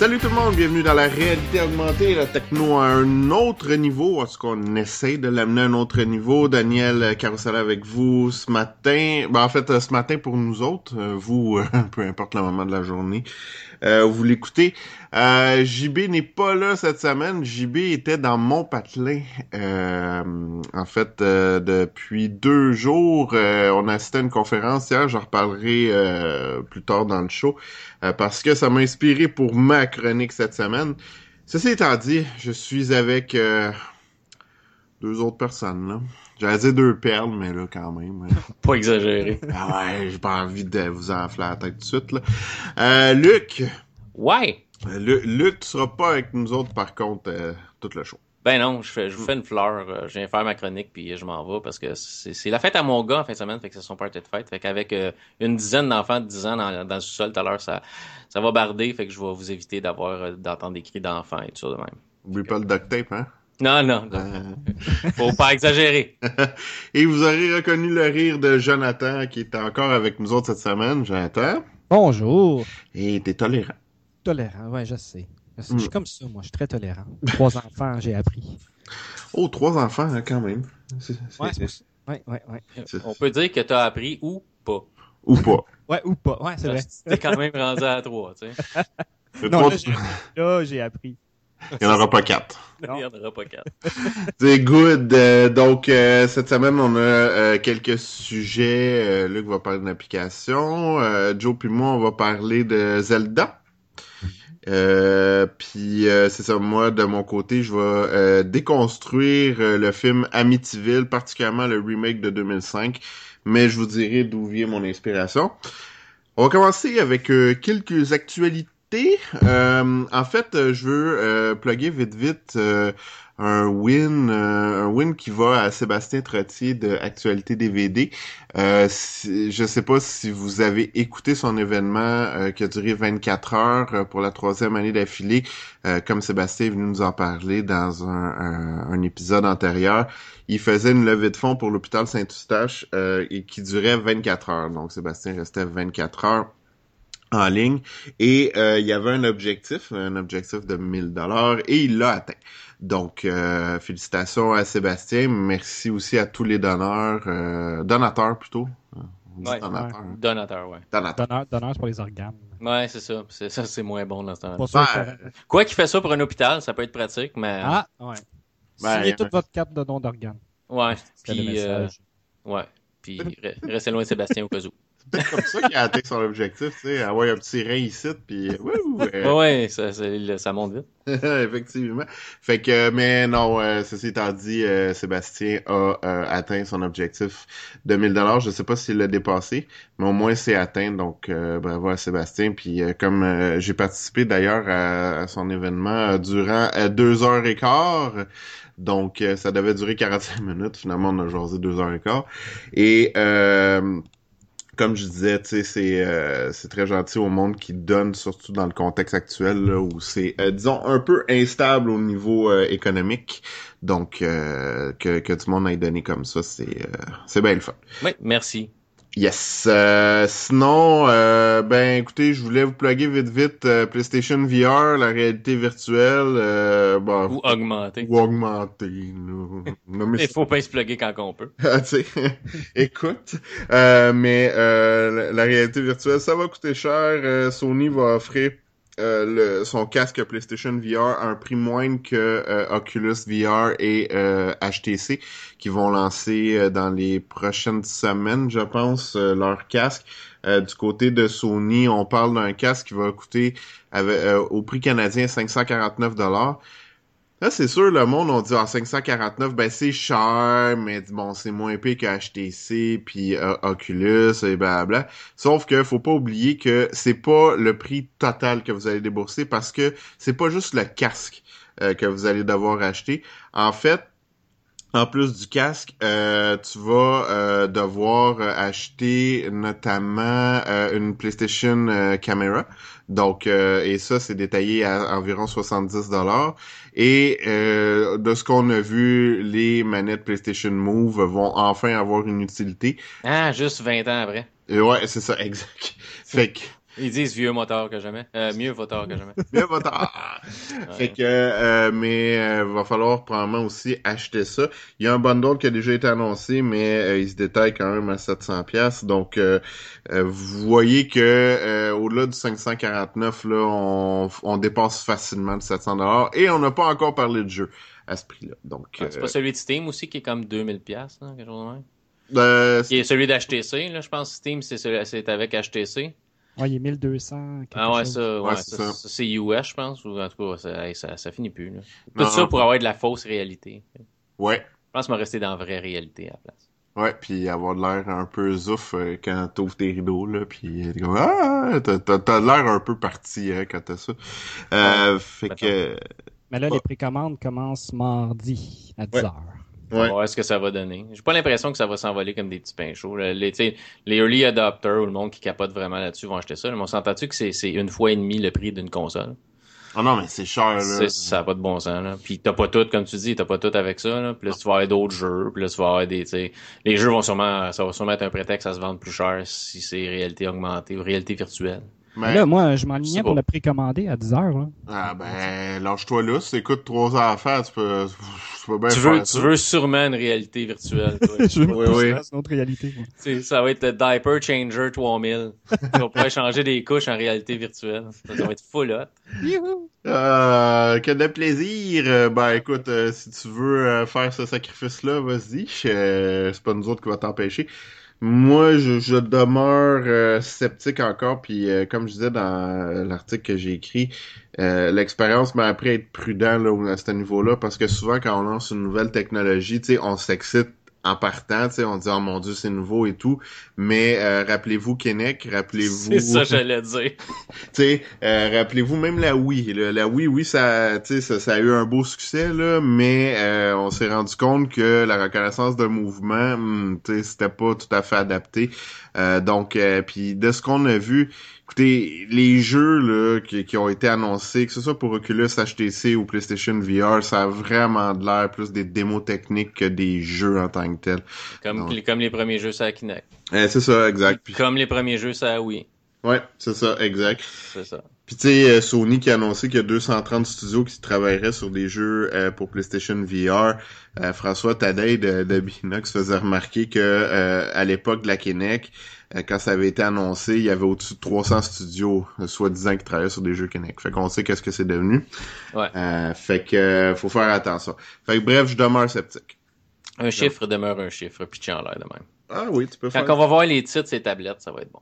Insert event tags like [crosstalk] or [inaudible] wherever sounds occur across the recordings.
Salut tout le monde, bienvenue dans la réalité augmentée, la techno à un autre niveau, est-ce qu'on essaie de l'amener à un autre niveau? Daniel Carousel avec vous ce matin, ben, en fait euh, ce matin pour nous autres, euh, vous, euh, [laughs] peu importe le moment de la journée, euh, vous l'écoutez. Euh, JB n'est pas là cette semaine. JB était dans mon patelin. Euh, en fait, euh, depuis deux jours, on a assisté à une conférence hier. J'en reparlerai plus tard dans le show parce que ça m'a inspiré pour ma chronique cette semaine. Ceci étant dit, je suis avec deux autres personnes là. J'allais dire deux perles, mais là, quand même. [laughs] Pas exagéré. Ah ouais, j'ai pas envie de vous enfler la tête tout de suite, là. Euh, Luc. Ouais. Luc, Luc, tu seras pas avec nous autres, par contre, euh, tout le show. Ben non, je, fais, je vous fais une fleur. euh, je viens faire ma chronique, puis je m'en vais, parce que c'est la fête à mon gars en fin de semaine, fait que c'est son party de fête. Fait qu'avec euh, une dizaine d'enfants de 10 ans dans, dans le sous-sol tout à l'heure, ça, ça va barder, fait que je vais vous éviter d'avoir euh, d'entendre des cris d'enfants et tout ça de même. Oublie pas le duct tape, hein? Non, non, non. Euh, Faut pas exagérer. [laughs] Et vous aurez reconnu le rire de Jonathan, qui est encore avec nous autres cette semaine. Jonathan. Bonjour. Et t'es tolérant. Tolérant, ouais, je sais. Je, sais. Mm. Je suis comme ça, moi, je suis très tolérant. Trois [laughs] enfants, j'ai appris. Oh, trois enfants, hein, quand même. C'est- c'est- Ouais, c'est pour ça. Ouais, ouais, ouais. c'est- On peut dire que t'as appris ou pas. Ou pas. [laughs] Ouais, ou pas. Ouais, c'est vrai. T'es quand même rendu à trois, tu sais. Non, trois- là, j'ai là, j'ai appris. Il n'y en aura pas quatre. Il n'y en aura pas quatre. [laughs] C'est good. Euh, donc, euh, cette semaine, on a euh, quelques sujets. Euh, Luc va parler d'une application. Euh, Joe puis moi, on va parler de Zelda. Euh, puis euh, c'est ça, moi, de mon côté, je vais euh, déconstruire euh, le film Amityville, particulièrement le remake de 2005. Mais je vous dirai d'où vient mon inspiration. On va commencer avec euh, quelques actualités. Euh, en fait, euh, je veux euh, plugger vite vite euh, un win, euh, un win qui va à Sébastien Trottier de Actualité DVD. Si- je sais pas si vous avez écouté son événement qui a duré 24 heures pour la troisième année d'affilée, comme Sébastien est venu nous en parler dans un, un- un épisode antérieur. Il faisait une levée de fonds pour l'hôpital Saint-Eustache et qui durait 24 heures. Donc Sébastien restait 24 heures en ligne et euh, il y avait un objectif, un objectif de 1000 dollars et il l'a atteint. Donc euh, félicitations à Sébastien, merci aussi à tous les donneurs, euh, donateurs plutôt. On dit Ouais. donateurs, hein? Donateur, ouais. Donateurs. Donneur, donneur, c'est pour les organes. Ouais, c'est ça. C'est ça, c'est moins bon dans ce temps-là. Ben, que- Quoi qu'il fait ça pour un hôpital, ça peut être pratique, mais Ah, ouais. Ben, Signez euh, toute votre carte de don d'organes. ouais. Puis, euh, message. ouais. Puis re- restez loin de Sébastien au cas où. C'est peut-être comme ça qu'il a atteint son objectif, tu sais, avoir un petit rein ici, puis wouh, euh, Ouais, ça, ça, ça monte vite. [laughs] Effectivement. Fait que, mais non, euh, ceci étant dit, euh, Sébastien a euh, atteint son objectif de 1000 dollars. Je sais pas s'il l'a dépassé, mais au moins c'est atteint. Donc, euh, bravo à Sébastien. Puis, euh, comme euh, j'ai participé d'ailleurs à, à son événement euh, durant euh, deux heures et quart. Donc, euh, ça devait durer 45 minutes. Finalement, on a jasé deux heures et quart. Et euh, comme je disais, c'est euh, très gentil au monde qui donne, surtout dans le contexte actuel où c'est, euh, disons, un peu instable au niveau euh, économique. Donc, euh, que, que du monde ait donné comme ça, c'est c'est bien le fun. Oui, merci. Yes. Euh, sinon, euh, ben écoutez, je voulais vous plugger vite vite euh, PlayStation VR, la réalité virtuelle, euh, bon, Ou augmenter. ou. Nommez [laughs] Il faut pas se plugger quand on peut. [laughs] Ah, tu sais, [laughs] écoute, euh, mais euh, la, la réalité virtuelle, ça va coûter cher. Euh, Sony va offrir euh, son casque PlayStation VR à un prix moindre que euh, Oculus VR et euh, HTC qui vont lancer euh, dans les prochaines semaines, je pense, euh, leur casque. Euh, du côté de Sony, on parle d'un casque qui va coûter euh, au prix canadien 549 dollars. Là, c'est sûr, le monde, on dit en 549, ben c'est cher, mais bon, c'est moins épais que HTC, puis euh, Oculus, et blablabla. Sauf que faut pas oublier que c'est pas le prix total que vous allez débourser, parce que c'est pas juste le casque euh, que vous allez devoir acheter. En fait, en plus du casque, euh, tu vas euh, devoir euh, acheter notamment euh, une PlayStation Camera. Donc, euh, et ça, c'est détaillé à environ 70 dollars. Et euh, de ce qu'on a vu, les manettes PlayStation Move vont enfin avoir une utilité. Ah, juste 20 ans après. Et ouais, c'est ça, [laughs] exact. Fait que Ils disent vieux moteur que jamais. Euh, mieux moteur que jamais. Votre- Ah! Fait que, euh, mais euh, va falloir probablement aussi acheter ça. Il y a un bundle qui a déjà été annoncé, mais euh, il se détaille quand même à 700 pièces. Donc, euh, euh, vous voyez que euh, au-delà du 549, là, on, on dépasse facilement de 700 dollars et on n'a pas encore parlé de jeu à ce prix-là. Donc, Ah, c'est pas celui de Steam aussi qui est comme 2000 pièces, quelque chose de même? euh, Qui est celui d'HTC, là, je pense. Steam, c'est celui- c'est avec HTC. Ouais, il est 1200. quelque Ah ouais, chose. ça, ouais, Ouais, c'est ça, ça. ça, c'est US, je pense. Ou en tout cas, ça, ça, ça finit plus. Là. Non, Tout ça pour avoir de la fausse réalité. ouais. Je pense me rester dans la vraie réalité à la place. Ouais, puis avoir de l'air un peu zouf euh, quand t'ouvres tes rideaux, là, puis t'es comme ah, t'as, t'as, t'as l'air un peu parti hein, quand t'as ça. Euh, fait que Mais là, les précommandes commencent mardi à 10 Ouais. On va voir ce que ça va donner. J'ai pas l'impression que ça va s'envoler comme des petits pains chauds. Les, early adopters ou le monde qui capote vraiment là-dessus vont acheter ça. Mais on s'entend-tu que c'est, c'est une fois et demie le prix d'une console? ah non mais c'est cher là. Ça n'a pas de bon sens. Là. Puis t'as pas tout, comme tu dis, t'as pas tout avec ça. Là. Puis là, tu vas avoir d'autres jeux. Puis là, tu vas avoir des. Les jeux vont sûrement. Ça va sûrement être un prétexte à se vendre plus cher si c'est réalité augmentée ou réalité virtuelle. Mais Mais, Là, moi, je m'enlignais pour le précommander à 10 heures. Là. ah ben lâche-toi là, si t'écoutes trois heures à faire, tu peux, tu peux bien tu faire veux, ça. tu veux sûrement une réalité virtuelle. toi. [laughs] je veux Oui, oui. une autre réalité. moi. Tu sais, ça va être le Diaper Changer 3000. tu vas pouvoir changer des couches en réalité virtuelle. Ça, va être full hot. Youhou! Euh, que de plaisir. Euh, ben écoute, euh, si tu veux euh, faire ce sacrifice-là, vas-y. Euh, c'est pas nous autres qui va t'empêcher. Moi, je, je demeure euh, sceptique encore, puis euh, comme je disais dans l'article que j'ai écrit, euh, l'expérience m'a appris à être prudent là, à ce niveau-là, parce que souvent quand on lance une nouvelle technologie, on s'excite en partant, tu sais, on dit oh mon dieu c'est nouveau et tout, mais euh, rappelez-vous Kinect, rappelez-vous C'est ça, j'allais dire. [laughs] tu sais, euh, rappelez-vous même la Wii. là. La Wii, oui, ça, tu sais, ça, ça a eu un beau succès là, mais euh, on s'est rendu compte que la reconnaissance de mouvement, hmm, tu sais, c'était pas tout à fait adapté. Euh, donc, euh, puis de ce qu'on a vu, écoutez, les jeux là qui, qui ont été annoncés, que ce soit pour Oculus, HTC ou PlayStation VR, ça a vraiment de l'air plus des démos techniques que des jeux en tant que tels. Comme, comme les premiers jeux la Kinect. Euh, c'est ça, exact. Puis, Comme les premiers jeux la Wii. ouais, c'est ça, exact. C'est ça. Puis tu sais, euh, Sony qui a annoncé qu'il y a 230 studios qui travailleraient sur des jeux euh, pour PlayStation VR. Euh, François Tadei de, de Binox faisait remarquer que euh, à l'époque de la Kinect, euh, quand ça avait été annoncé, il y avait au-dessus de 300 studios, euh, soi-disant, qui travaillaient sur des jeux Kinect. Fait qu'on sait qu'est-ce que c'est devenu. Ouais. Euh, fait que faut faire attention. Fait que bref, je demeure sceptique. Un chiffre demeure un chiffre, pitché en l'air de même. Ah oui, tu peux Quand faire. on va voir les titres, ces tablettes, ça va être bon.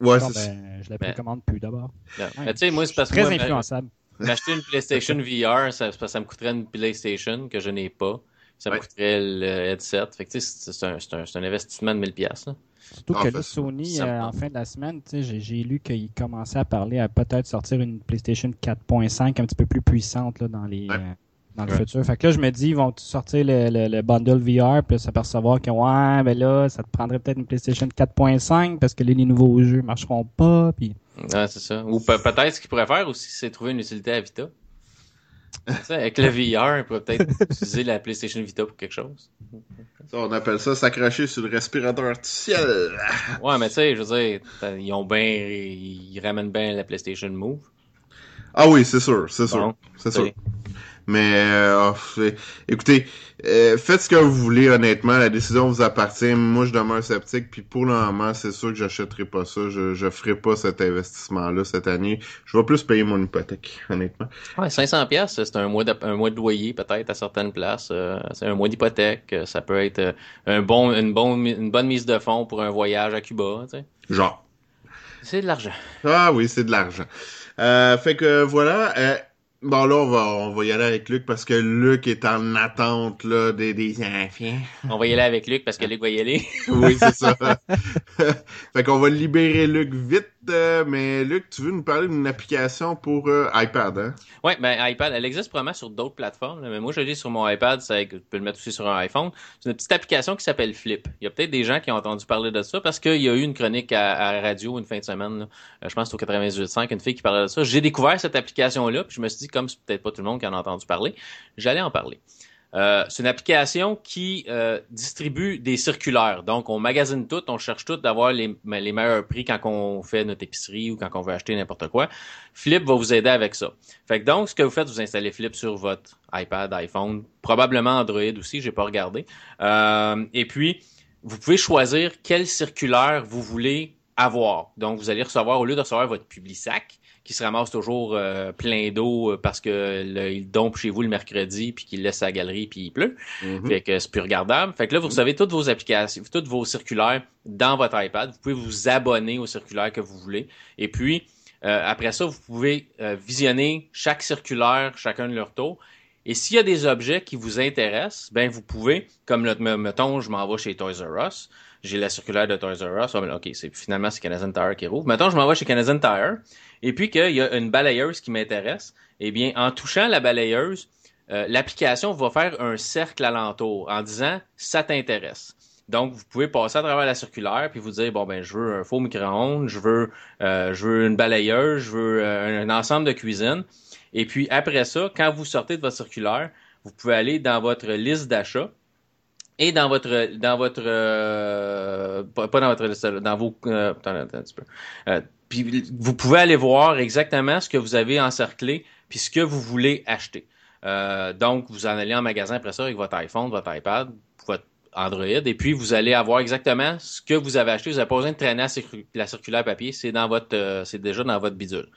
Ouais, ça. ben, je la Ben. précommande plus d'abord. Non. Ouais, Mais tu sais, moi, c'est parce que Très moi, influençable. m'acheter une PlayStation VR, ça, c'est parce que ça me coûterait une PlayStation que je n'ai pas. Ça me coûterait le headset. Fait que tu sais, c'est un, c'est un, c'est un investissement de 1000 pièces. Surtout que fait là. Sony, euh, en fin de la semaine, tu sais, j'ai j'ai lu qu'il commençait à parler à peut-être sortir une PlayStation 4.5 un petit peu plus puissante là, dans les Ouais. euh, dans le Ouais. futur. Fait que là, je me dis, ils vont sortir le, le, le bundle VR, puis s'apercevoir que ouais, ben là, ça te prendrait peut-être une PlayStation 4.5 parce que là, les nouveaux jeux marcheront pas. Puis Ouais, c'est ça. Ou pe- peut-être ce qu'il pourrait faire aussi, c'est trouver une utilité à Vita. Avec le VR, il pourrait peut-être [laughs] utiliser la PlayStation Vita pour quelque chose. Ça, on appelle ça s'accrocher sur le respirateur artificiel. Ouais, mais tu sais, je veux dire, ils ont bien, ils ramènent bien la PlayStation Move. Ah oui, c'est sûr, c'est sûr, c'est sûr. Mais euh, oh, écoutez, euh, faites ce que vous voulez, honnêtement. La décision vous appartient. Moi, je demeure sceptique. Puis pour le moment, c'est sûr que j'achèterai pas ça. Je, je ferai pas cet investissement-là cette année. Je vais plus payer mon hypothèque, honnêtement. Ouais, 500 pièces, c'est un mois de, un mois de loyer peut-être à certaines places. euh, c'est un mois d'hypothèque. euh, Ça peut être euh, un bon, une, bonne, une bonne mise de fonds pour un voyage à Cuba. tu sais. Genre. C'est de l'argent. Ah oui, c'est de l'argent. Euh, fait que voilà. Bon, là, on va, on va y aller avec Luc parce que Luc est en attente là, des, des enfants. On va y aller avec Luc parce que Luc va y aller. [laughs] oui, c'est ça. [laughs] fait qu'on va libérer Luc vite. Euh, mais Luc, tu veux nous parler d'une application pour euh, iPad, hein? Oui, ben iPad, elle existe probablement sur d'autres plateformes. mais moi, je l'ai sur mon iPad, ça, tu peux le mettre aussi sur un iPhone. C'est une petite application qui s'appelle Flip. Il y a peut-être des gens qui ont entendu parler de ça parce qu'il y a eu une chronique à, à radio une fin de semaine. Là. Euh, je pense que c'est au 98.5, une fille qui parlait de ça. J'ai découvert cette application-là, puis je me suis dit, comme c'est peut-être pas tout le monde qui en a entendu parler, j'allais en parler. Euh, c'est une application qui euh, distribue des circulaires. Donc, on magasine tout, on cherche tout d'avoir les, meilleurs prix quand on fait notre épicerie ou quand on veut acheter n'importe quoi. Flip va vous aider avec ça. Fait que donc, ce que vous faites, vous installez Flip sur votre iPad, iPhone, probablement Android aussi, j'ai pas regardé. Euh, et puis, vous pouvez choisir quel circulaire vous voulez avoir. Donc, vous allez recevoir, au lieu de recevoir votre Publisac, qui se ramasse toujours euh, plein d'eau euh, parce que il dompe chez vous le mercredi puis qu'il laisse sa galerie puis il pleut. Mm-hmm. Fait que c'est plus regardable. Fait que là vous recevez toutes vos applications, toutes vos circulaires dans votre iPad. Vous pouvez vous abonner aux circulaires que vous voulez. Et puis euh, après ça, vous pouvez visionner chaque circulaire chacun de leur tour. Et s'il y a des objets qui vous intéressent, ben vous pouvez, comme le, mettons, je m'en vais chez Toys R Us, j'ai la circulaire de Toys R Us, ah, ok, c'est finalement c'est Canadian Tire qui rouvre. Mettons, je m'en vais chez Canadian Tire, et puis qu'il y a une balayeuse qui m'intéresse, eh bien, en touchant la balayeuse, euh, l'application va faire un cercle alentour en disant ça t'intéresse. Donc, vous pouvez passer à travers la circulaire puis vous dire bon ben je veux un faux micro-ondes, je veux euh, je veux une balayeuse, je veux euh, un ensemble de cuisine. Et puis après ça, quand vous sortez de votre circulaire, vous pouvez aller dans votre liste d'achat et dans votre dans votre pas dans votre dans vos attends, un petit peu puis vous pouvez aller voir exactement ce que vous avez encerclé, puis ce que vous voulez acheter. Euh, donc, vous en allez en magasin après ça avec votre iPhone, votre iPad, votre Android, et puis vous allez avoir exactement ce que vous avez acheté. Vous n'avez pas besoin de traîner la circulaire papier, c'est dans votre, euh, c'est déjà dans votre bidule.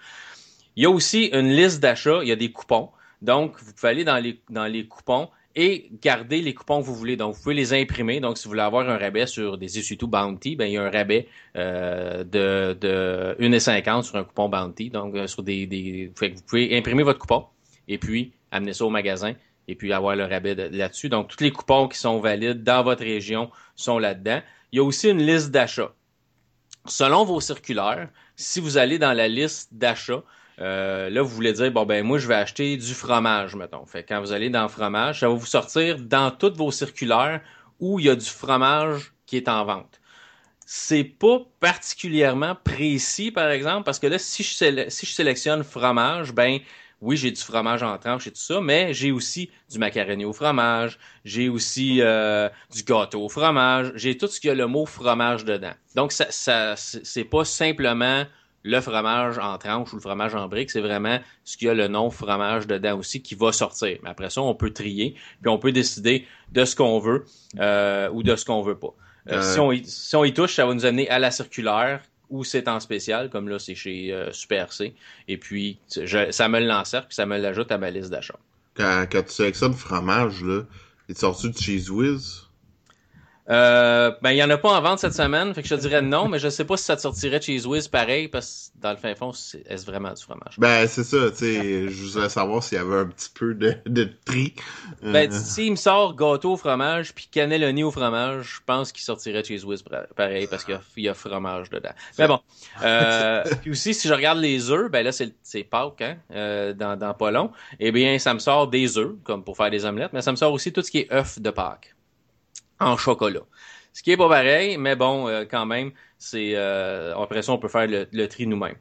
Il y a aussi une liste d'achats, il y a des coupons. Donc, vous pouvez aller dans les, dans les coupons et garder les coupons que vous voulez. Donc, vous pouvez les imprimer. Donc, si vous voulez avoir un rabais sur des essuie-tout Bounty, ben, il y a un rabais euh, de, de 1,50 sur un coupon Bounty. Donc, euh, sur des, des... Vous pouvez imprimer votre coupon et puis amener ça au magasin et puis avoir le rabais là-dessus. Donc, tous les coupons qui sont valides dans votre région sont là-dedans. Il y a aussi une liste d'achat. Selon vos circulaires, si vous allez dans la liste d'achat, euh, là, vous voulez dire, bon, ben, moi, je vais acheter du fromage, mettons. Fait quand vous allez dans le fromage, ça va vous sortir dans toutes vos circulaires où il y a du fromage qui est en vente. C'est pas particulièrement précis, par exemple, parce que là, si je, si je sélectionne fromage, ben, oui, j'ai du fromage en tranche et tout ça, mais j'ai aussi du macaroni au fromage, j'ai aussi euh, du gâteau au fromage, j'ai tout ce qui a le mot fromage dedans. Donc, ça, ça c'est pas simplement le fromage en tranche ou le fromage en brique, c'est vraiment ce qu'il y a le nom fromage dedans aussi qui va sortir. Mais après ça, on peut trier, puis on peut décider de ce qu'on veut euh, ou de ce qu'on veut pas. Euh, euh. Si, on y, si on y touche, ça va nous amener à la circulaire ou c'est en spécial, comme là c'est chez Super C. Et puis je, ça me l'encercle, puis ça me l'ajoute à ma liste d'achat. Quand, quand tu sélectionnes fromage, là, il est sorti de Cheese Whiz? Euh, ben, il y en a pas en vente cette semaine, fait que je te dirais non, mais je sais pas si ça te sortirait Cheese Whiz pareil, parce que dans le fin fond, est-ce vraiment du fromage? Ben, c'est ça, tu sais, je voudrais savoir s'il y avait un petit peu de, de tri. Ben, euh... s'il me sort gâteau au fromage, puis cannelloni au fromage, je pense qu'il sortirait Cheese Whiz pareil, parce qu'il y, a fromage dedans. Mais bon, euh, puis [laughs] aussi, si je regarde les œufs, ben là, c'est Pâques, hein, euh, dans, dans pas long, eh bien, ça me sort des œufs, comme pour faire des omelettes, mais ça me sort aussi tout ce qui est œufs de Pâques en chocolat. Ce qui est pas pareil, mais bon, euh, quand même, c'est euh, après ça, on peut faire le, tri nous-mêmes.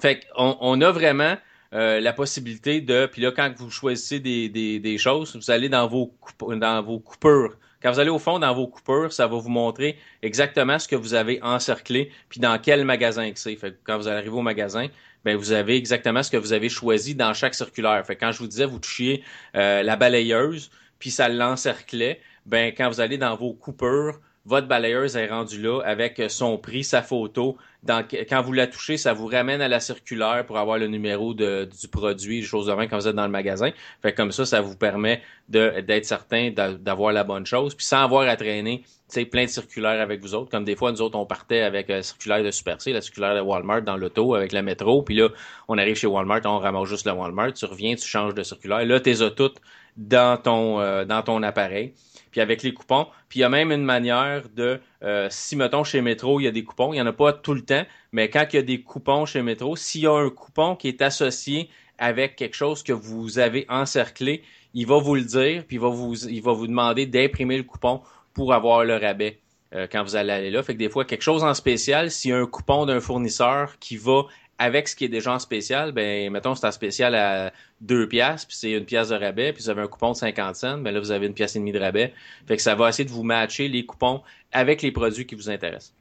Fait qu'on on a vraiment euh, la possibilité de, puis là, quand vous choisissez des, des, des, choses, vous allez dans vos, dans vos coupures. Quand vous allez au fond dans vos coupures, ça va vous montrer exactement ce que vous avez encerclé, puis dans quel magasin que c'est. Fait quand vous arrivez au magasin, ben vous avez exactement ce que vous avez choisi dans chaque circulaire. Fait quand je vous disais, vous touchiez la balayeuse, puis ça l'encerclait, ben quand vous allez dans vos coupures, votre balayeuse est rendue là avec son prix, sa photo. quand vous la touchez, ça vous ramène à la circulaire pour avoir le numéro de, du produit, choses de même quand vous êtes dans le magasin. Fait comme ça, ça vous permet d'être certain d'avoir la bonne chose, puis sans avoir à traîner plein de circulaires avec vous autres. Comme des fois, nous autres, on partait avec la circulaire de Super C, la circulaire de Walmart dans l'auto avec la métro, puis là, on arrive chez Walmart, on ramasse juste le Walmart, tu reviens, tu changes de circulaire. Là, tu les toutes dans ton, euh, dans ton appareil puis avec les coupons. Puis il y a même une manière de, euh, si mettons chez Métro, il y a des coupons, il n'y en a pas tout le temps, mais quand il y a des coupons chez Métro, s'il y a un coupon qui est associé avec quelque chose que vous avez encerclé, il va vous le dire, puis il va vous, il va vous demander d'imprimer le coupon pour avoir le rabais euh, quand vous allez aller là. Fait que des fois, quelque chose en spécial, s'il y a un coupon d'un fournisseur qui va avec ce qui est déjà en spécial, ben mettons c'est en spécial à 2 pièces puis c'est une pièce de rabais, puis vous avez un coupon de 50 cents, ben là vous avez une pièce et demie de rabais. Fait que ça va essayer de vous matcher les coupons avec les produits qui vous intéressent.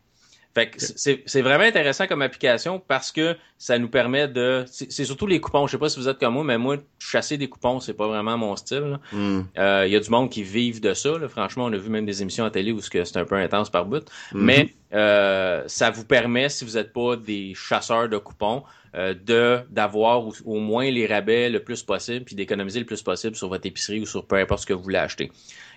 Fait que c'est vraiment intéressant comme application parce que ça nous permet de. C'est surtout les coupons. Je sais pas si vous êtes comme moi, mais moi, chasser des coupons, c'est pas vraiment mon style. Hmm. Euh, il y a du monde qui vivent de ça. Franchement, on a vu même des émissions à télé où c'est un peu intense par bout. Hmm. Mais euh, ça vous permet, si vous n'êtes pas des chasseurs de coupons, euh, de d'avoir au, moins les rabais le plus possible, puis d'économiser le plus possible sur votre épicerie ou sur peu importe ce que vous voulez acheter.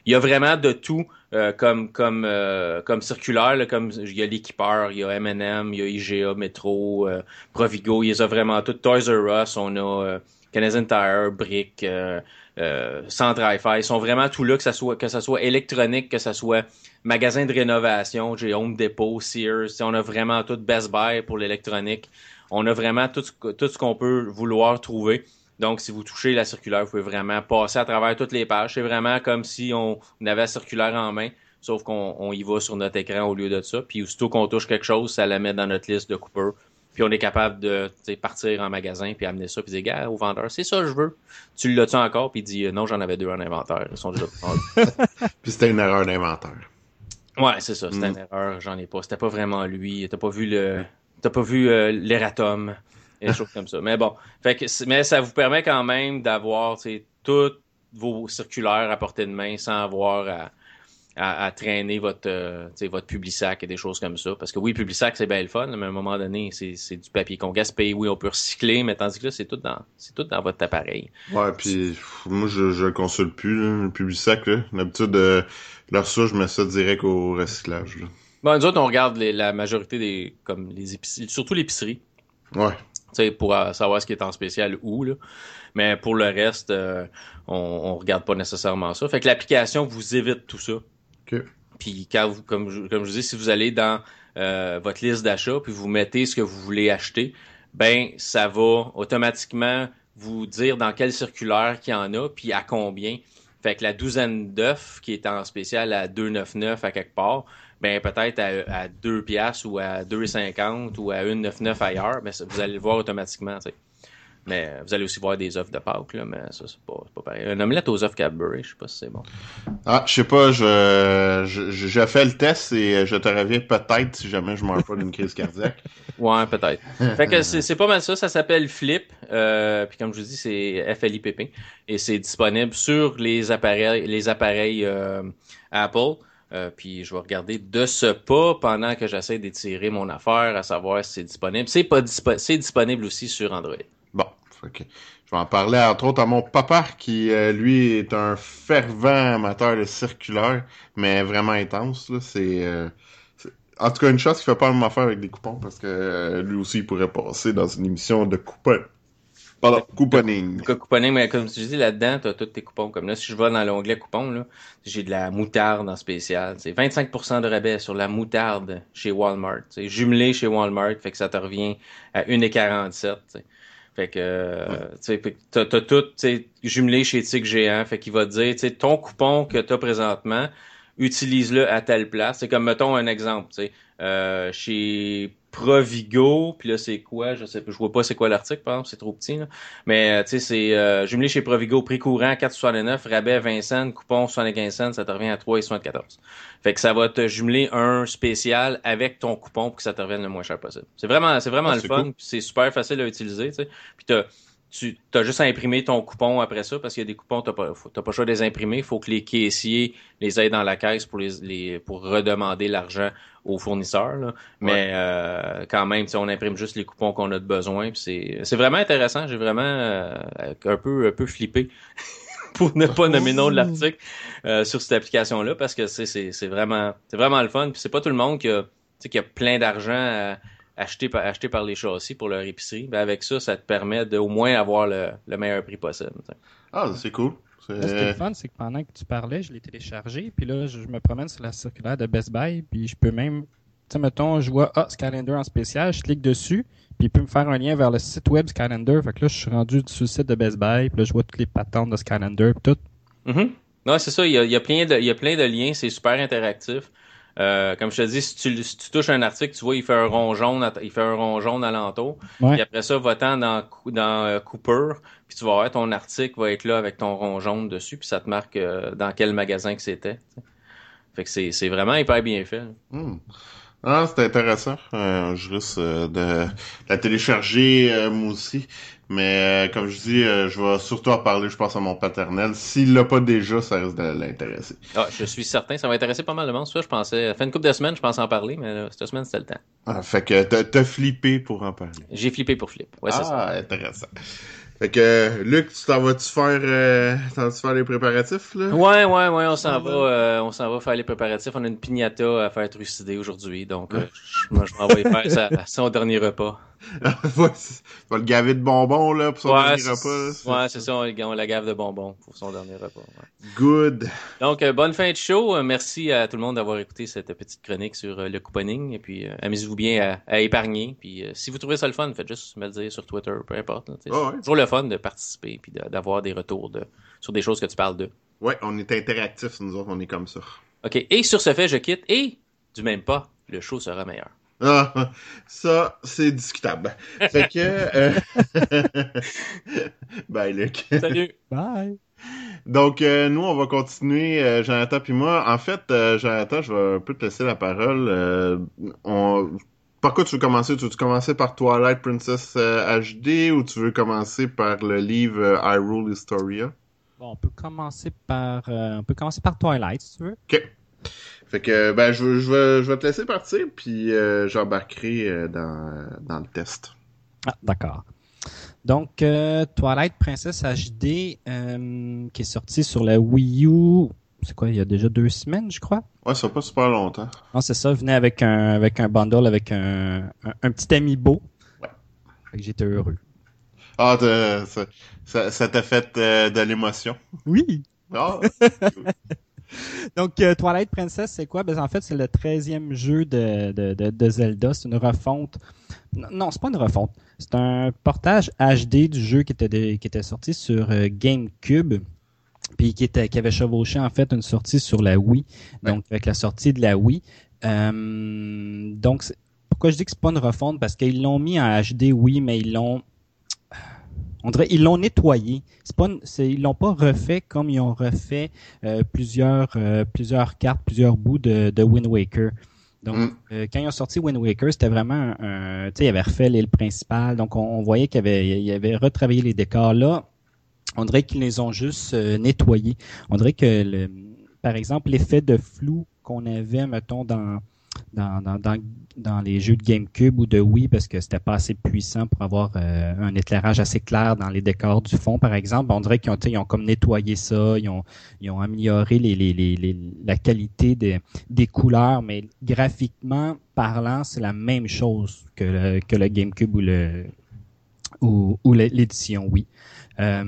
Il y a vraiment de tout euh, comme comme euh, comme circulaire, comme il y a l'équipeur, il y a M&M, il y a IGA, Metro, Provigo, il y a vraiment tout. Toys R Us, on a Canadian Tire, Brick, Centre Fi, ils sont vraiment tout là, que ça soit que ça soit électronique, que ça soit magasin de rénovation, j'ai Home Depot, Sears, on a vraiment tout Best Buy pour l'électronique. On a vraiment tout, tout ce qu'on peut vouloir trouver. Donc, si vous touchez la circulaire, vous pouvez vraiment passer à travers toutes les pages. C'est vraiment comme si on, avait la circulaire en main, sauf qu'on y va sur notre écran au lieu de ça. Puis, aussitôt qu'on touche quelque chose, ça la met dans notre liste de coupeurs. Puis, on est capable de partir en magasin, puis amener ça, puis dire, gars, au vendeur, c'est ça que je veux. Tu l'as-tu encore? Puis, il dit, non, j'en avais deux en inventaire. Ils sont déjà [laughs] Puis, c'était une erreur d'inventaire. Ouais, c'est ça. C'était mm. une erreur. J'en ai pas. C'était pas vraiment lui. T'as pas vu le, t'as pas vu euh, des choses comme ça. Mais bon, fait que, mais ça vous permet quand même d'avoir toutes vos circulaires à portée de main sans avoir à, à, traîner votre euh, votre Publisac et des choses comme ça. Parce que oui, Publisac, c'est bien le fun, mais à un moment donné, c'est du papier qu'on gaspille. Oui, on peut recycler, mais tandis que là, c'est tout dans c'est tout dans votre appareil. Ouais, puis moi, je, je consulte plus le Publisac. L'habitude de leur ça, je mets ça direct au recyclage. Là. Bon, nous autres, on regarde la majorité des. comme les épiceries, surtout l'épicerie. Ouais. Tu sais, pour euh, savoir ce qui est en spécial où, là. Mais pour le reste, euh, on, on regarde pas nécessairement ça. Fait que l'application vous évite tout ça. Puis quand vous, comme je, comme je vous dis, si vous allez dans euh, votre liste d'achat, puis vous mettez ce que vous voulez acheter, ben ça va automatiquement vous dire dans quelle circulaire qu'il y en a, puis à combien. Fait que la douzaine d'œufs qui est en spécial à 2,99 à quelque part, ben peut-être à, à 2 piastres ou à 2,50 ou à 1,99 ailleurs, ben, vous allez le voir automatiquement. Mais vous allez aussi voir des offres de Pâques, là, mais ça, c'est pas, pas pareil. Un omelette aux œufs Cadbury, je sais pas si c'est bon. Ah, je sais pas, je, je, je, fais le test et je te reviens peut-être si jamais je meurs pas d'une crise cardiaque. [laughs] ouais, peut-être. fait que c'est pas mal ça, ça s'appelle Flip, euh, puis comme je vous dis, c'est FLIPP, et c'est disponible sur les appareils, les appareils euh, Apple. Euh, puis je vais regarder de ce pas pendant que j'essaie d'étirer mon affaire à savoir si c'est disponible. C'est pas c'est disponible aussi sur Android. Bon, ok. Je vais en parler entre autres à mon papa qui euh, lui est un fervent amateur de circulaire, mais vraiment intense. C'est, euh, en tout cas une chose qui fait pas le affaire avec des coupons parce que lui aussi il pourrait passer dans une émission de coupons. Pardon, couponing. Couponing, mais comme tu dis, là-dedans, tu as tous tes coupons. Comme là, si je vais dans l'onglet coupons, là, j'ai de la moutarde en spécial. C'est 25% de rabais sur la moutarde chez Walmart. C'est jumelé chez Walmart, fait que ça te revient à 1,47. Fait que, euh, tu t'as, t'as tout, jumelé chez Tic Géant. Fait qu'il va te dire, ton coupon que tu as présentement, utilise-le à telle place. C'est comme, mettons un exemple, tu sais, euh, chez Provigo, puis là c'est quoi, je sais je vois pas c'est quoi l'article par exemple, c'est trop petit là. Mais euh, tu sais c'est euh, jumelé chez Provigo, prix courant 4,69, rabais 20 cents, coupon 75 cents, ça te revient à 3,74. Fait que ça va te jumeler un spécial avec ton coupon pour que ça te revienne le moins cher possible. C'est vraiment c'est vraiment ah, le fun, c'est super facile à utiliser, tu sais. Puis t'as tu as juste à imprimer ton coupon après ça parce qu'il y a des coupons, tu n'as pas, t'as pas le choix de les imprimer. Il faut que les caissiers les aident dans la caisse pour les, les pour redemander l'argent aux fournisseurs. Là. Mais euh, quand même, on imprime juste les coupons qu'on a de besoin. C'est, c'est vraiment intéressant. J'ai vraiment euh, un peu un peu flippé. [laughs] pour ne pas nommer nom de l'article euh, sur cette application-là parce que c'est vraiment c'est vraiment le fun. Puis c'est pas tout le monde qui a, qui a plein d'argent acheté par, acheté par les châssis pour leur épicerie, ben avec ça, ça te permet de au moins avoir le, le meilleur prix possible. t'sais. Ah, c'est cool. Là, ce qui est le fun, c'est que pendant que tu parlais, je l'ai téléchargé, puis là, je me promène sur la circulaire de Best Buy, puis je peux même, tu sais, mettons, je vois, ah, Skylander en spécial, je clique dessus, puis il peut me faire un lien vers le site web Skylander, fait que là, je suis rendu sur le site de Best Buy, puis là, je vois toutes les patentes de Skylander, puis tout. Mhm. Non, c'est ça, il y, a, il y, a plein de, il y a plein de liens, c'est super interactif. Euh, comme je te dis, si tu, si tu, touches un article, tu vois, il fait un rond jaune, à, il fait un rond jaune alentour. Ouais. Puis après ça, va-t'en dans, dans euh, Cooper, puis tu vas voir ton article va être là avec ton rond jaune dessus, puis ça te marque euh, dans quel magasin que c'était. Fait que c'est, c'est vraiment hyper bien fait. Hmm. Ah, c'est intéressant. Euh, je risque euh, de la télécharger euh, moi aussi. Mais euh, comme je dis, euh, je vais surtout en parler, je pense, à mon paternel. S'il l'a pas déjà, ça risque de l'intéresser. Ah, je suis certain, ça va intéresser pas mal de monde. Ça, je pensais, ça fait une couple de semaines, je pensais en parler, mais là, cette semaine, c'était le temps. Ah, fait que t'as- flippé pour en parler. J'ai flippé pour flip. Ouais, c'est ça. ah, intéressant. Fait que, Luc, tu t'en vas-tu faire, euh, t'en vas-tu faire les préparatifs, là? Ouais, ouais, ouais, on s'en va, euh, on s'en va faire les préparatifs. On a une pignata à faire trucider aujourd'hui, donc euh, je, moi, je m'en vais faire sa- [laughs] son dernier repas. [laughs] Vas le gaver de bonbons, là, pour son Ouais, dernier repas. là, Ouais, c'est ça, on, on la gave de bonbons pour son dernier repas. ouais. Good. Donc, euh, bonne fin de show. Merci à tout le monde d'avoir écouté cette petite chronique sur euh, le couponing. Et puis, amusez-vous bien à, à épargner. Puis, si vous trouvez ça le fun, faites juste me le dire sur Twitter, peu importe. là. Ah ouais. Toujours le fun de participer puis de- d'avoir des retours de, sur des choses que tu parles de. Ouais, on est interactifs, nous autres, on est comme ça. OK. Et sur ce fait, je quitte. Et, du même pas, le show sera meilleur. Ah, ça, c'est discutable. Fait que, euh... [laughs] bye, Luc. Salut! Bye! Donc, euh, nous, on va continuer, euh, Jonathan puis moi. En fait, euh, Jonathan, je vais un peu te laisser la parole. Euh, on... Par quoi tu veux commencer? Tu veux commencer par Twilight Princess euh, HD ou tu veux commencer par le livre euh, Hyrule Historia? Bon, on peut commencer par, euh, on peut commencer par Twilight, si tu veux. OK. Fait que, ben, je, vais- je, vais, je vais te laisser partir, puis euh, j'embarquerai euh, dans, dans le test. Ah, d'accord. Donc, euh, Twilight Princess HD, euh, qui est sorti sur la Wii U, c'est quoi, il y a déjà deux semaines, je crois? Ouais, ça pas super longtemps. Non, c'est ça, venait avec un, avec un bundle, avec un, un, un petit amiibo. Ouais. Fait que j'étais heureux. Ah, ça t'a fait euh, de l'émotion. Oui! Ah, [laughs] Donc, euh, Twilight Princess, c'est quoi? Ben, en fait, c'est le 13e jeu de, de, de, de Zelda. C'est une refonte. Non, Non, c'est pas une refonte. C'est un portage HD du jeu qui était, de- qui était sorti sur euh, GameCube. Puis qui, était, qui avait chevauché, en fait, une sortie sur la Wii. Donc, avec la sortie de la Wii. Euh, donc, pourquoi je dis que c'est pas une refonte? Parce qu'ils l'ont mis en HD, oui, mais ils l'ont on dirait ils l'ont nettoyé. C'est pas, une- ils l'ont pas refait comme ils ont refait euh, plusieurs, euh, plusieurs cartes, plusieurs bouts de, de Wind Waker. Donc, Mm. euh, quand ils ont sorti Wind Waker, c'était vraiment, un- tu sais, ils avaient refait l'île principale. Donc, on, on voyait qu'ils avaient, ils avaient retravaillé les décors. Là, on dirait qu'ils les ont juste euh, nettoyés. On dirait que, le, par exemple, l'effet de flou qu'on avait, mettons, dans, dans, dans, dans, les jeux de GameCube ou de Wii, parce que c'était pas assez puissant pour avoir euh, un éclairage assez clair dans les décors du fond, par exemple. On dirait qu'ils ont, ils ont comme nettoyé ça, ils ont, ils ont amélioré les, les, les, les- la qualité des, des couleurs, mais graphiquement parlant, c'est la même chose que le, que le GameCube ou le ou, ou l'édition Wii. Euh,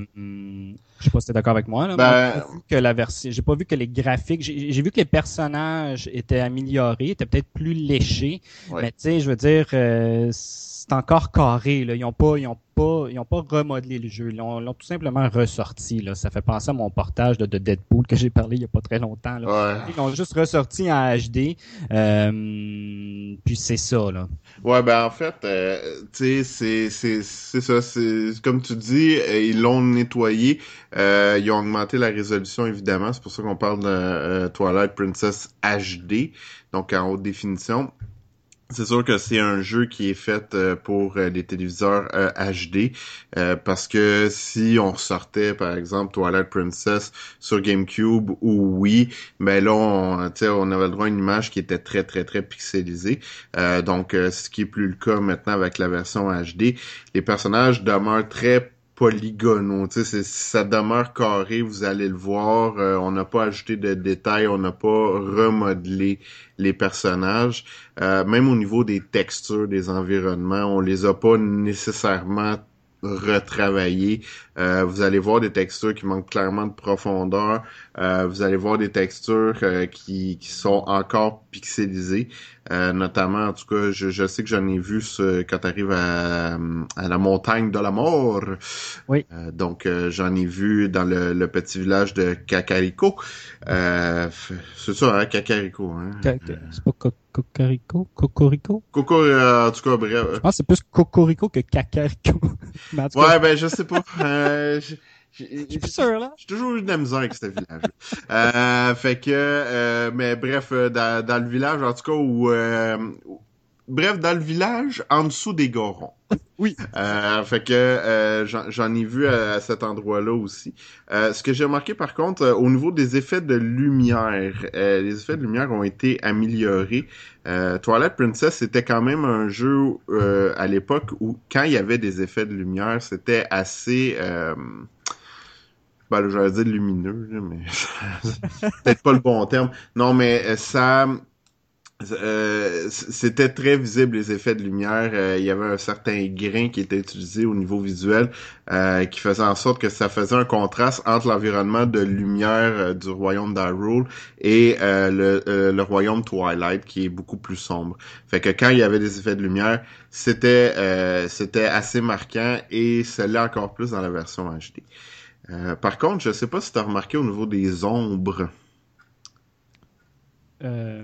je sais pas si t'es d'accord avec moi. Là, Ben- Moi, j'ai pas vu que la version, j'ai pas vu que les graphiques, j'ai j'ai vu que les personnages étaient améliorés, étaient peut-être plus léchés, Ouais. mais tu sais, je veux dire, euh, c'est encore carré. Là. Ils ont pas, ils ont pas, ils ont pas remodelé le jeu. Ils l'ont tout simplement ressorti. Là. Ça fait penser à mon portage de Deadpool que j'ai parlé il y a pas très longtemps. Là. ouais. Ils l'ont juste ressorti en HD. Euh, puis c'est ça, là. Ouais, ben en fait, euh, tu sais, c'est ça, c'est comme tu dis, euh, ils l'ont nettoyé, euh, ils ont augmenté la résolution évidemment, c'est pour ça qu'on parle de Twilight Princess HD, donc en haute définition. C'est sûr que c'est un jeu qui est fait euh, pour euh, les téléviseurs HD euh, parce que si on sortait par exemple Twilight Princess sur GameCube ou Wii, ben là on, on avait le droit à une image qui était très très très pixelisée. donc ce qui est plus le cas maintenant avec la version HD. Les personnages demeurent très polygonaux. Ça demeure carré, vous allez le voir. Euh, on n'a pas ajouté de détails, on n'a pas remodelé les personnages. Euh, même au niveau des textures, des environnements, on les a pas nécessairement retravaillés. Euh, vous allez voir des textures qui manquent clairement de profondeur. vous allez voir des textures qui, qui sont encore pixelisées. Euh, notamment, en tout cas, je, je sais que j'en ai vu ce, quand tu arrives à, à, la montagne de la mort. Oui. Euh, donc, euh, j'en ai vu dans le, le, petit village de Cacarico. c'est ça, hein, Cacarico. Hein? C'est pas Cocorico? Cocorico? Coco, en tout cas, bref. Je pense que c'est plus Cocorico que Cacarico. [laughs] ouais, ben, je sais pas. Là. J'ai toujours eu de la misère avec ce village. euh, fait que, euh, mais bref, euh, dans, dans, le village, en tout cas, où, euh, bref, dans le village, en dessous des gorons. Oui. Euh, fait que euh, j'en ai vu à, cet endroit-là aussi. Euh, ce que j'ai remarqué par contre, au niveau des effets de lumière, les effets de lumière ont été améliorés. Twilight Princess c'était quand même un jeu à l'époque où quand il y avait des effets de lumière, c'était assez ben, j'allais dire lumineux, mais [laughs] peut-être pas le bon terme. Non, mais ça, euh, c'était très visible les effets de lumière. Euh, il y avait un certain grain qui était utilisé au niveau visuel euh, qui faisait en sorte que ça faisait un contraste entre l'environnement de lumière du royaume d'Hyrule et le, le, royaume Twilight qui est beaucoup plus sombre. Fait que quand il y avait des effets de lumière, c'était c'était assez marquant et cela encore plus dans la version HD. Par contre, je sais pas si tu as remarqué au niveau des ombres. Euh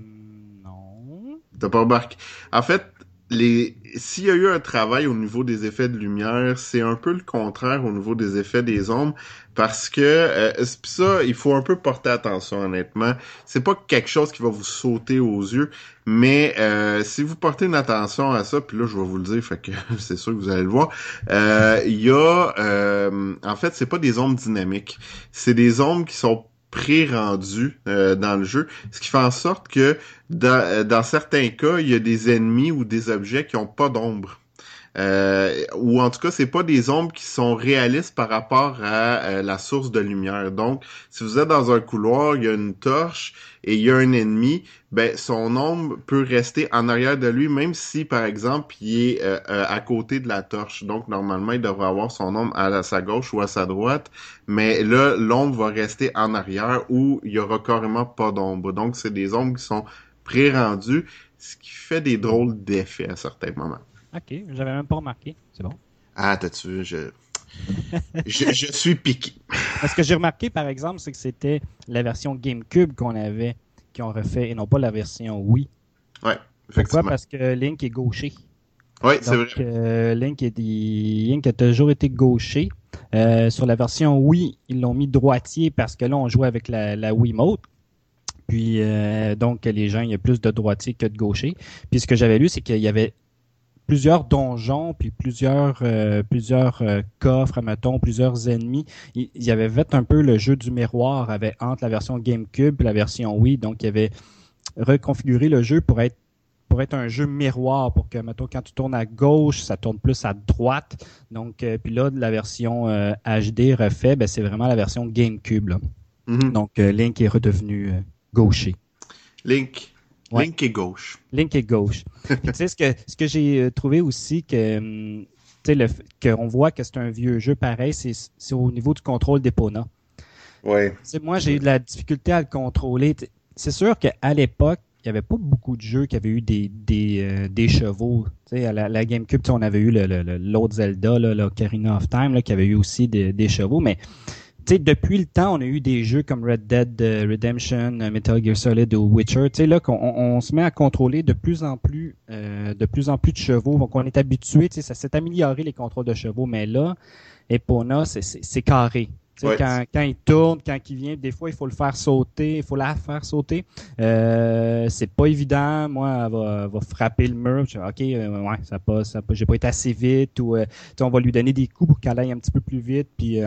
T'as pas remarqué? En fait, les s'il y a eu un travail au niveau des effets de lumière, c'est un peu le contraire au niveau des effets des ombres parce que euh, ça il faut un peu porter attention honnêtement. C'est pas quelque chose qui va vous sauter aux yeux, mais euh, si vous portez une attention à ça, puis là je vais vous le dire, fait que [laughs] c'est sûr que vous allez le voir. Euh, il y a euh, en fait c'est pas des ombres dynamiques, c'est des ombres qui sont pré-rendu euh, dans le jeu, ce qui fait en sorte que dans, euh, dans certains cas, il y a des ennemis ou des objets qui ont pas d'ombre. Euh, ou en tout cas, c'est pas des ombres qui sont réalistes par rapport à euh, la source de lumière. Donc, si vous êtes dans un couloir, il y a une torche et il y a un ennemi, ben son ombre peut rester en arrière de lui, même si, par exemple, il est euh, à côté de la torche. Donc, normalement, il devrait avoir son ombre à sa gauche ou à sa droite, mais là, l'ombre va rester en arrière où il y aura carrément pas d'ombre. Donc, c'est des ombres qui sont pré-rendues, ce qui fait des drôles d'effets à certains moments. Ok, j'avais même pas remarqué. C'est bon. Ah, t'as-tu vu, je... je, suis piqué. [laughs] Ce que j'ai remarqué, par exemple, c'est que c'était la version GameCube qu'on avait, qui ont refait, et non pas la version Wii. Ouais, effectivement. Pourquoi? Parce que Link est gaucher. Oui, c'est vrai. Euh, Link, est, Link a toujours été gaucher. Euh, sur la version Wii, ils l'ont mis droitier parce que là, on jouait avec la, la Wiimote. Puis, euh, donc, les gens, il y a plus de droitier que de gaucher. Puis, ce que j'avais lu, c'est qu'il y avait plusieurs donjons, puis plusieurs euh, plusieurs euh, coffres, mettons, plusieurs ennemis. Il, y avait fait un peu le jeu du miroir avec, entre la version GameCube et la version Wii. Donc, il y avait reconfiguré le jeu pour être pour être un jeu miroir, pour que, mettons, quand tu tournes à gauche, ça tourne plus à droite. Donc, euh, puis là, la version HD refait, ben, c'est vraiment la version GameCube. Mm-hmm. Donc, Link est redevenu gaucher. Link, Link est gauche. Link est gauche. [laughs] tu sais, ce que, ce que j'ai euh, trouvé aussi que, hum, tu sais, qu'on voit que c'est un vieux jeu pareil, c'est au niveau du contrôle d'Epona. Ouais. moi, j'ai eu de la difficulté à le contrôler. C'est sûr qu'à l'époque, il n'y avait pas beaucoup de jeux qui avaient eu des, des, euh, des chevaux. Tu sais, à la, GameCube, on avait eu l'autre Zelda, là, l'Ocarina of Time, là, qui avait eu aussi des, des chevaux, mais depuis le temps, on a eu des jeux comme Red Dead euh, Redemption, euh, Metal Gear Solid ou Witcher. Tu sais, là, qu'on on, se met à contrôler de plus en plus, euh, de plus en plus de chevaux. Donc, on est habitué. Tu sais, ça s'est amélioré les contrôles de chevaux, mais là, Epona, c'est carré. Tu sais, quand, quand il tourne, quand il vient, des fois, il faut le faire sauter, il faut la faire sauter. Euh, c'est pas évident. Moi, elle va, elle va frapper le mur. Je OK, euh, ouais, ça passe, ça passe. J'ai pas été assez vite ou euh, sais, on va lui donner des coups pour qu'elle aille un petit peu plus vite. Puis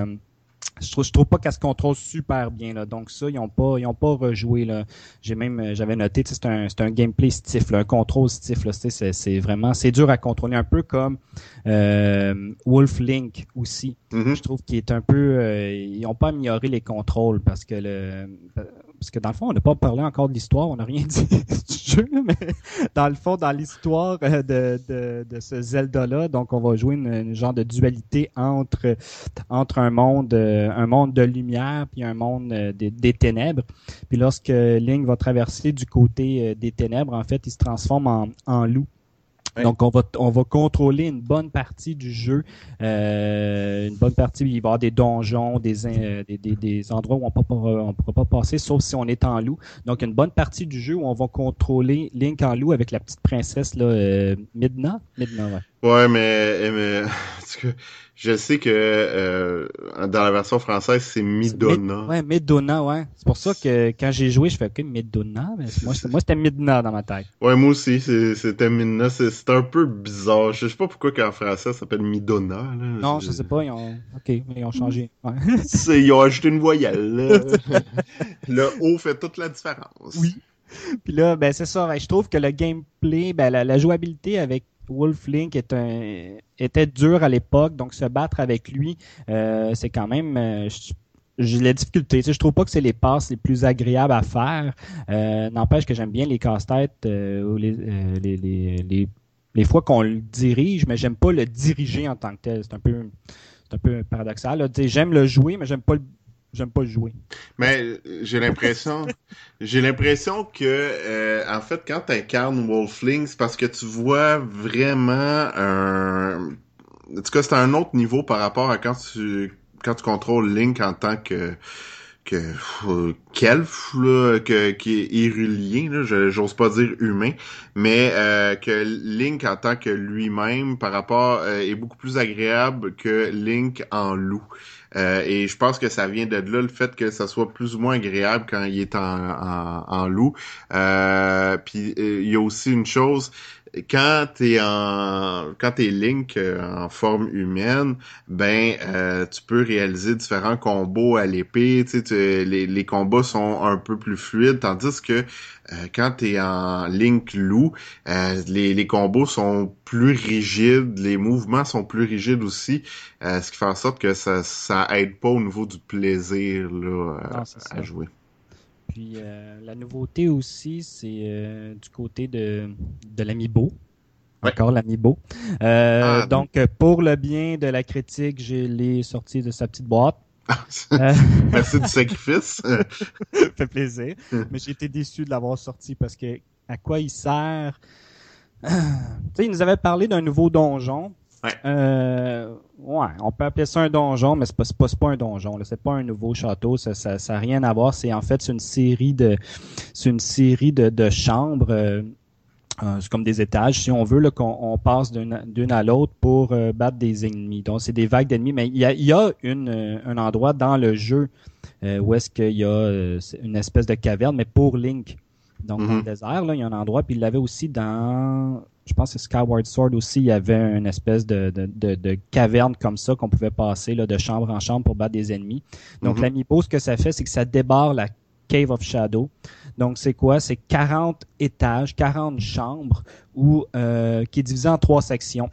je trouve, je trouve pas qu'elle se contrôle super bien là. Donc ça, ils ont pas, ils ont pas rejoué là. J'ai même, euh, j'avais noté, c'est un, c'est un gameplay stiff, là, un contrôle stiff là. C'est, c'est vraiment, c'est dur à contrôler, un peu comme euh, Wolf Link aussi. Mhm. Je trouve qu'il est un peu, euh, ils ont pas amélioré les contrôles parce que le, parce que dans le fond, on n'a pas parlé encore de l'histoire, on n'a rien [laughs] dit du jeu, mais dans le fond, dans l'histoire euh, de, ce Zelda-là, donc on va jouer une, genre de dualité entre entre un monde euh, un monde de lumière puis un monde euh, des, ténèbres. Puis lorsque Link va traverser du côté des ténèbres, en fait, il se transforme en loup. Donc on va on va contrôler une bonne partie du jeu, euh, une bonne partie. Il va y avoir des donjons, des in- des, endroits où on ne pourra pas passer, sauf si on est en loup. Donc une bonne partie du jeu où on va contrôler Link en loup avec la petite princesse là, euh, Midna, Midna. Ouais, mais, mais [laughs] en tout cas, je sais que euh, dans la version française, c'est Midonna. Mid- ouais, Midonna, ouais. C'est pour ça que quand j'ai joué, je fais ok Midonna, mais moi c'était- moi c'était Midna dans ma tête. Ouais, moi aussi, c'était Midna. C'est c'est un peu bizarre. Je sais pas pourquoi qu'en français, ça s'appelle Midonna. Là. Non, je sais pas, ils ont ok, ils ont changé. Ouais. [laughs] Ils ont ajouté une voyelle. là. [laughs] le O fait toute la différence. Oui. Puis là, ben c'est ça. ben, je trouve que le gameplay, ben, la, la jouabilité avec Wolf Link était dur à l'époque, donc se battre avec lui, euh, c'est quand même. euh, j'ai la difficulté. Tu sais, je trouve pas que c'est les passes les plus agréables à faire. Euh, N'empêche que j'aime bien les casse-têtes ou les, les, les, fois qu'on le dirige, mais j'aime pas le diriger en tant que tel. C'est un peu paradoxal. J'aime le jouer, mais j'aime pas le j'aime pas jouer. Mais euh, j'ai l'impression, [laughs] j'ai l'impression que, euh, en fait, quand tu incarnes Wolfling, c'est parce que tu vois vraiment un, en tout cas, c'est un autre niveau par rapport à quand tu, quand tu contrôles Link en tant que, que euh, là, que, qui est irulien, là, je- j'ose pas dire humain, mais euh, que Link en tant que lui-même par rapport euh, est beaucoup plus agréable que Link en loup. Euh, et je pense que ça vient de là le fait que ça soit plus ou moins agréable quand il est en, en, en loup. Euh, puis euh, il y a aussi une chose, quand t'es en quand t'es Link euh, en forme humaine, ben euh, tu peux réaliser différents combos à l'épée. Tu sais, tu- les, les combats sont un peu plus fluides, tandis que euh, quand t'es en Link loup, euh, les, les combos sont plus rigides, les mouvements sont plus rigides aussi, euh, ce qui fait en sorte que ça ça aide pas au niveau du plaisir là, euh, Non, ça. à jouer. Puis euh, la nouveauté aussi, c'est euh, du côté de, de l'amiibo. Ouais. Encore l'amiibo. Euh, Ah, donc, euh, pour le bien de la critique, je l'ai sorti de sa petite boîte. Euh, [laughs] Merci du sacrifice. ça [laughs] fait plaisir. Mais j'ai été déçu de l'avoir sorti parce que à quoi il sert? [clears throat] Tu sais, il nous avait parlé d'un nouveau donjon. Ouais. Euh, ouais, on peut appeler ça un donjon, mais c'est pas, pas, un donjon. C'est pas un nouveau château. Ça, ça, ça a rien à voir. C'est en fait c'est une série de, c'est une série de, de chambres. euh, euh, c'est comme des étages, si on veut, là, qu'on on passe d'une à l'autre pour euh, battre des ennemis. Donc, c'est des vagues d'ennemis, mais il y a, y a une, euh, un endroit dans le jeu euh, où est-ce qu'il y a une espèce de caverne, mais pour Link. Donc, dans le Mhm. désert, là, il y a un endroit, puis il l'avait aussi dans, je pense que Skyward Sword aussi, il y avait une espèce de, de, de, de caverne comme ça qu'on pouvait passer là, de chambre en chambre pour battre des ennemis. Donc, Mhm. l'amiibo, ce que ça fait, c'est que ça débarre la Cave of Shadow. Donc, c'est quoi? C'est 40 étages, 40 chambres, où, euh, qui est divisé en trois sections.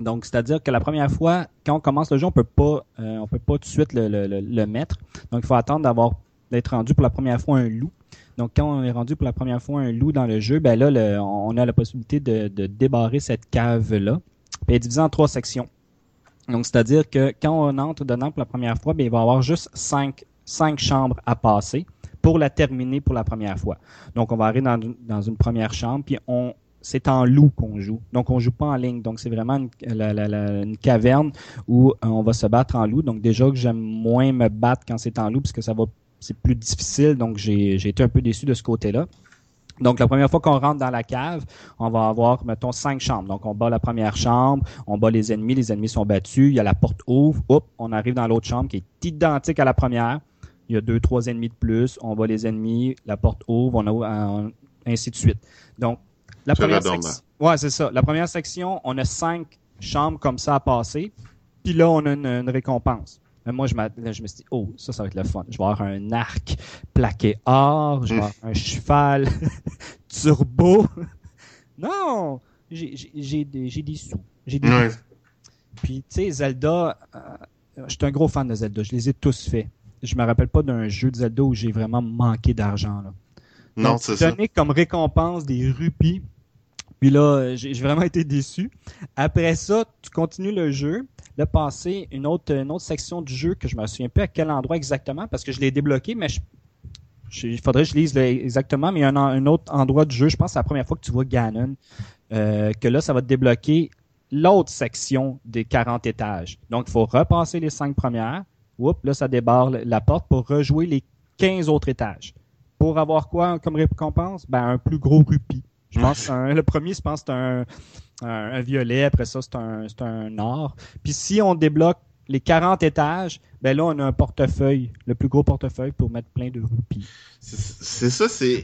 Donc, c'est-à-dire que la première fois, quand on commence le jeu, on peut pas, euh, on peut pas tout de suite le, le, le, le mettre. Donc, il faut attendre d'avoir d'être rendu pour la première fois un loup. Donc, quand on est rendu pour la première fois un loup dans le jeu, ben là, on a la possibilité de, débarrer cette cave-là. Elle est divisée en trois sections. Donc, c'est-à-dire que quand on entre dedans pour la première fois, ben, il va y avoir juste cinq, cinq chambres à passer pour la terminer pour la première fois. Donc, on va arriver dans, dans une première chambre, puis on c'est en loup qu'on joue. Donc, on joue pas en ligne. Donc, c'est vraiment une, une caverne où euh, on va se battre en loup. Donc, déjà que j'aime moins me battre quand c'est en loup, parce que ça va c'est plus difficile. Donc, j'ai été un peu déçu de ce côté-là. Donc, la première fois qu'on rentre dans la cave, on va avoir, mettons, cinq chambres. Donc, on bat la première chambre, on bat les ennemis, les ennemis sont battus, il y a la porte ouvre, hop, on arrive dans l'autre chambre qui est identique à la première. Il y a deux, trois ennemis de plus, on bat les ennemis, la porte ouvre, on a ainsi de suite. Donc, la première section. Ouais, c'est ça. La première section, on a cinq chambres comme ça à passer. Puis là, on a une récompense. Mais moi, je, je me suis dit, oh, ça, ça va être le fun. Je vais avoir un arc plaqué or, je vais avoir un cheval [laughs] turbo. [laughs] non! J'ai des, sous. J'ai des Puis, tu sais, Zelda, euh, je suis un gros fan de Zelda. Je les ai tous faits. Je me rappelle pas d'un jeu de Zelda où j'ai vraiment manqué d'argent. Non, c'est ça. donné comme récompense des rupies. Puis là, j'ai vraiment été déçu. Après ça, tu continues le jeu de passer une autre, une autre section du jeu que je me souviens pas à quel endroit exactement parce que je l'ai débloqué, mais il faudrait que je lise exactement, mais il y a un, autre endroit du jeu, je pense que c'est la première fois que tu vois Ganon, euh, que là, ça va te débloquer l'autre section des 40 étages. Donc, il faut repasser les cinq premières. Oups, là, ça débarre la porte pour rejouer les 15 autres étages. Pour avoir quoi comme récompense? Ben, un plus gros rupee. Je pense le premier, je pense c'est un, un, violet, après ça, c'est un, un or. Puis si on débloque les 40 étages, ben là, on a un portefeuille, le plus gros portefeuille pour mettre plein de roupies. C'est ça, c'est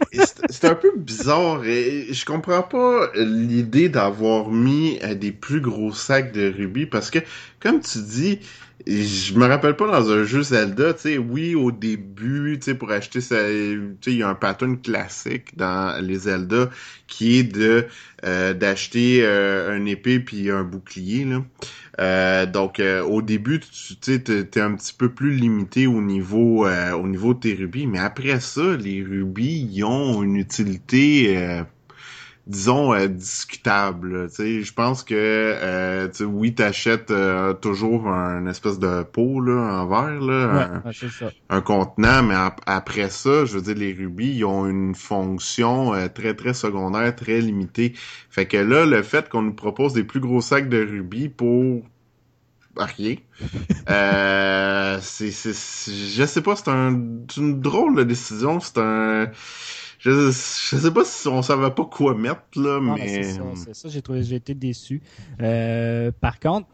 c'est un peu bizarre. Et je comprends pas l'idée d'avoir mis euh, des plus gros sacs de rubis parce que, comme tu dis, je me rappelle pas dans un jeu Zelda, tu sais, oui, au début, tu sais, pour acheter ça, tu sais, il y a un pattern classique dans les Zelda qui est de euh, d'acheter euh, un épée puis un bouclier, là. Euh, donc au début, tu sais, t'es un petit peu plus limité au niveau au niveau de tes rubis, mais après ça, les rubis, ils ont une utilité disons euh, discutable. Je pense que euh, oui, t'achètes euh, toujours un espèce de pot là, en verre, là, un, contenant, mais après ça, je veux dire, les rubis, ils ont une fonction euh, très, très secondaire, très limitée. Fait que là, le fait qu'on nous propose des plus gros sacs de rubis pour rien. [laughs] euh, c'est, je sais pas, c'est un, une drôle de décision. C'est un, je, je sais pas si on savait pas quoi mettre, là, mais... c'est ça, c'est ça, j'ai trouvé, j'ai été déçu. Euh, par contre,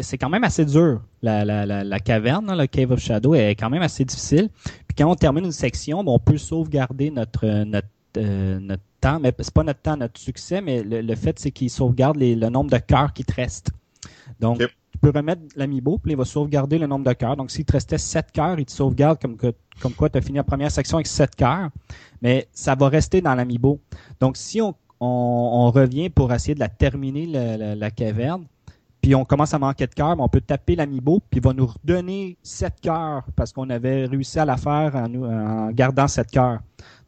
c'est quand même assez dur. La, la, la, la caverne, le Cave of Shadow, est quand même assez difficile. Puis quand on termine une section, on peut sauvegarder notre, notre, euh, notre temps, mais c'est pas notre temps, notre succès, mais le, fait, c'est qu'il sauvegarde les, le nombre de cœurs qui te restent. Donc, tu peux remettre l'amiibo, puis il va sauvegarder le nombre de cœurs. Donc, s'il te restait 7 cœurs, il te sauvegarde comme, quoi tu as fini la première section avec 7 cœurs, mais ça va rester dans l'amiibo. Donc, si on, revient pour essayer de la terminer, la, caverne, puis on commence à manquer de cœurs, on peut taper l'amiibo, puis il va nous redonner 7 cœurs parce qu'on avait réussi à la faire en, gardant 7 cœurs.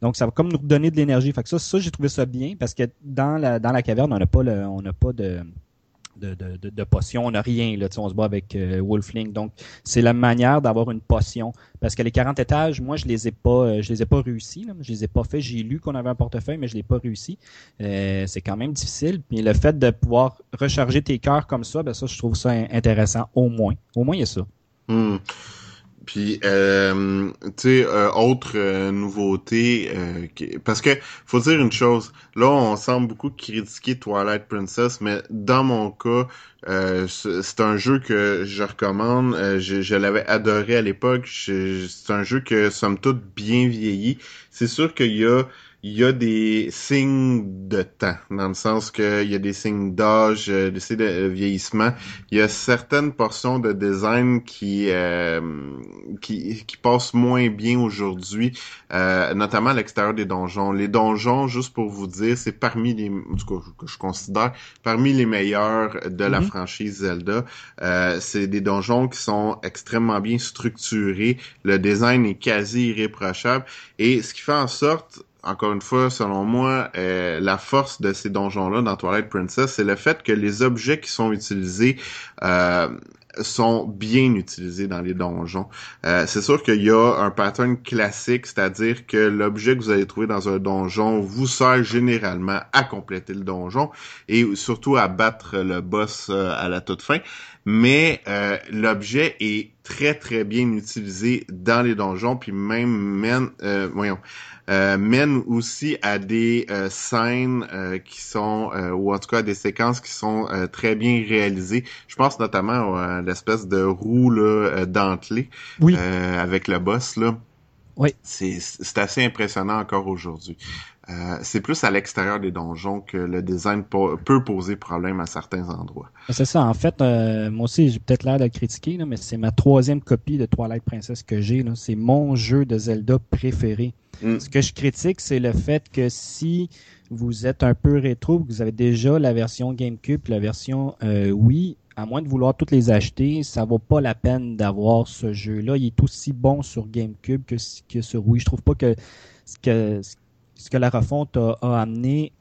Donc, ça va comme nous redonner de l'énergie. Ça, ça j'ai trouvé ça bien parce que dans la, caverne, on n'a pas, on n'a pas de de, de, de, on n'a rien, là, on se bat avec euh, Wolfling. Donc, c'est la manière d'avoir une potion. Parce que les 40 étages, moi, je les ai pas, euh, je les ai pas réussi, je les ai pas fait. J'ai lu qu'on avait un portefeuille, mais je l'ai pas réussi. Euh, c'est quand même difficile. Puis le fait de pouvoir recharger tes cœurs comme ça, ben ça, je trouve ça intéressant, au moins. Au moins, il y a ça. Hmm. Puis, euh, tu sais, euh, autre euh, nouveauté, parce que faut dire une chose, là, on semble beaucoup critiquer Twilight Princess, mais dans mon cas, c'est un jeu que je recommande. je, je l'avais adoré à l'époque. C'est un jeu que, somme toute, bien vieilli. C'est sûr qu'il y a il y a des signes de temps, dans le sens qu'il y a des signes d'âge, euh, des signes de euh, vieillissement. Il y a certaines portions de design qui euh, qui, qui passent moins bien aujourd'hui, notamment à l'extérieur des donjons. Les donjons, juste pour vous dire, c'est parmi les, en tout cas, que je considère parmi les meilleurs de la mhm. franchise Zelda. c'est des donjons qui sont extrêmement bien structurés. Le design est quasi irréprochable et ce qui fait en sorte encore une fois, selon moi, euh, la force de ces donjons-là dans Twilight Princess, c'est le fait que les objets qui sont utilisés euh, sont bien utilisés dans les donjons. Euh, c'est sûr qu'il y a un pattern classique, c'est-à-dire que l'objet que vous allez trouver dans un donjon vous sert généralement à compléter le donjon et surtout à battre le boss à la toute fin. Mais l'objet est très très bien utilisé dans les donjons, puis même mène, euh, voyons, euh, mène aussi à des euh, scènes euh, qui sont, ou en tout cas à des séquences qui sont très bien réalisées. Je pense notamment à l'espèce de roue là, dentelée oui. avec le boss là. Oui. C'est assez impressionnant encore aujourd'hui. Euh, c'est plus à l'extérieur des donjons que le design peut poser problème à certains endroits. C'est ça. En fait, euh, moi aussi, j'ai peut-être l'air de critiquer, mais c'est ma troisième copie de Twilight Princess que j'ai. C'est mon jeu de Zelda préféré. Mm. Ce que je critique, c'est le fait que si vous êtes un peu rétro, que vous avez déjà la version GameCube, la version euh, Wii, à moins de vouloir toutes les acheter, ça vaut pas la peine d'avoir ce jeu-là. Il est aussi bon sur GameCube que, que sur Wii. Je trouve pas que que ce que la refonte a, amené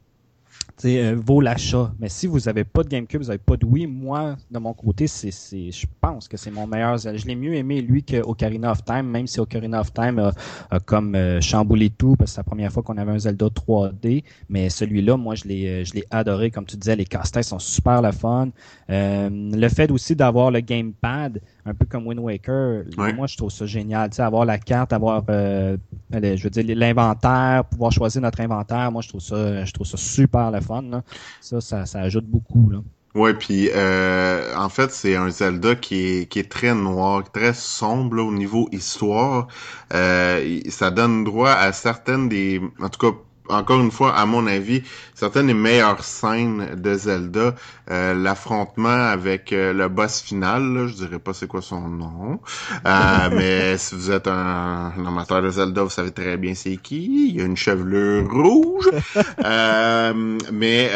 euh, vaut l'achat. Mais si vous n'avez pas de GameCube, vous n'avez pas de Wii, moi, de mon côté, c'est, je pense que c'est mon meilleur. Je l'ai mieux aimé, lui, qu'Ocarina of Time, même si Ocarina of Time a, comme euh, chamboulé tout, parce que c'est la première fois qu'on avait un Zelda 3D. Mais celui-là, moi, je l'ai, euh, je l'ai adoré. Comme tu disais, les casse-têtes sont super le fun. le fait aussi d'avoir le gamepad, un peu comme Wind Waker. Moi, je trouve ça génial. Tu sais, avoir la carte, avoir, euh, je veux dire, l'inventaire, pouvoir choisir notre inventaire. Moi, je trouve ça, je trouve ça super le fun. Là. Ça, ça, ça ajoute beaucoup. Là. Ouais, puis euh, en fait, c'est un Zelda qui est, qui est très noir, très sombre au niveau histoire. Euh, ça donne droit à certaines des, en tout cas encore une fois, à mon avis, certaines des meilleures scènes de Zelda, euh, l'affrontement avec euh, le boss final, là, je dirais pas c'est quoi son nom, euh, [laughs] mais si vous êtes un, amateur de Zelda, vous savez très bien c'est qui. Il y a une chevelure rouge, [laughs] mais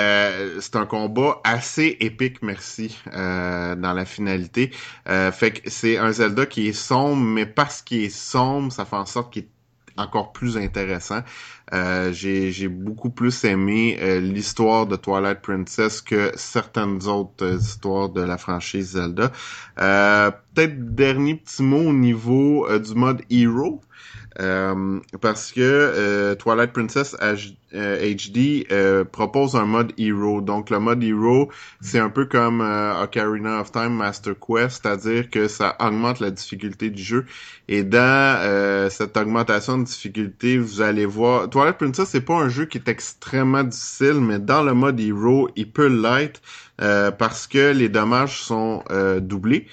c'est un combat assez épique, merci, dans la finalité. fait que c'est un Zelda qui est sombre, mais parce qu'il est sombre, ça fait en sorte qu'il est encore plus intéressant. Euh, j'ai beaucoup plus aimé euh, l'histoire de Twilight Princess que certaines autres euh, histoires de la franchise Zelda. Peut-être dernier petit mot au niveau du mode Hero. Euh, parce que euh, Twilight Princess HD euh, propose un mode Hero. Donc le mode Hero, c'est un peu comme Ocarina of Time Master Quest, c'est-à-dire que ça augmente la difficulté du jeu. Et dans cette augmentation de difficulté, vous allez voir, Twilight Princess c'est pas un jeu qui est extrêmement difficile, mais dans le mode Hero, il peut l'être parce que les dommages sont doublés.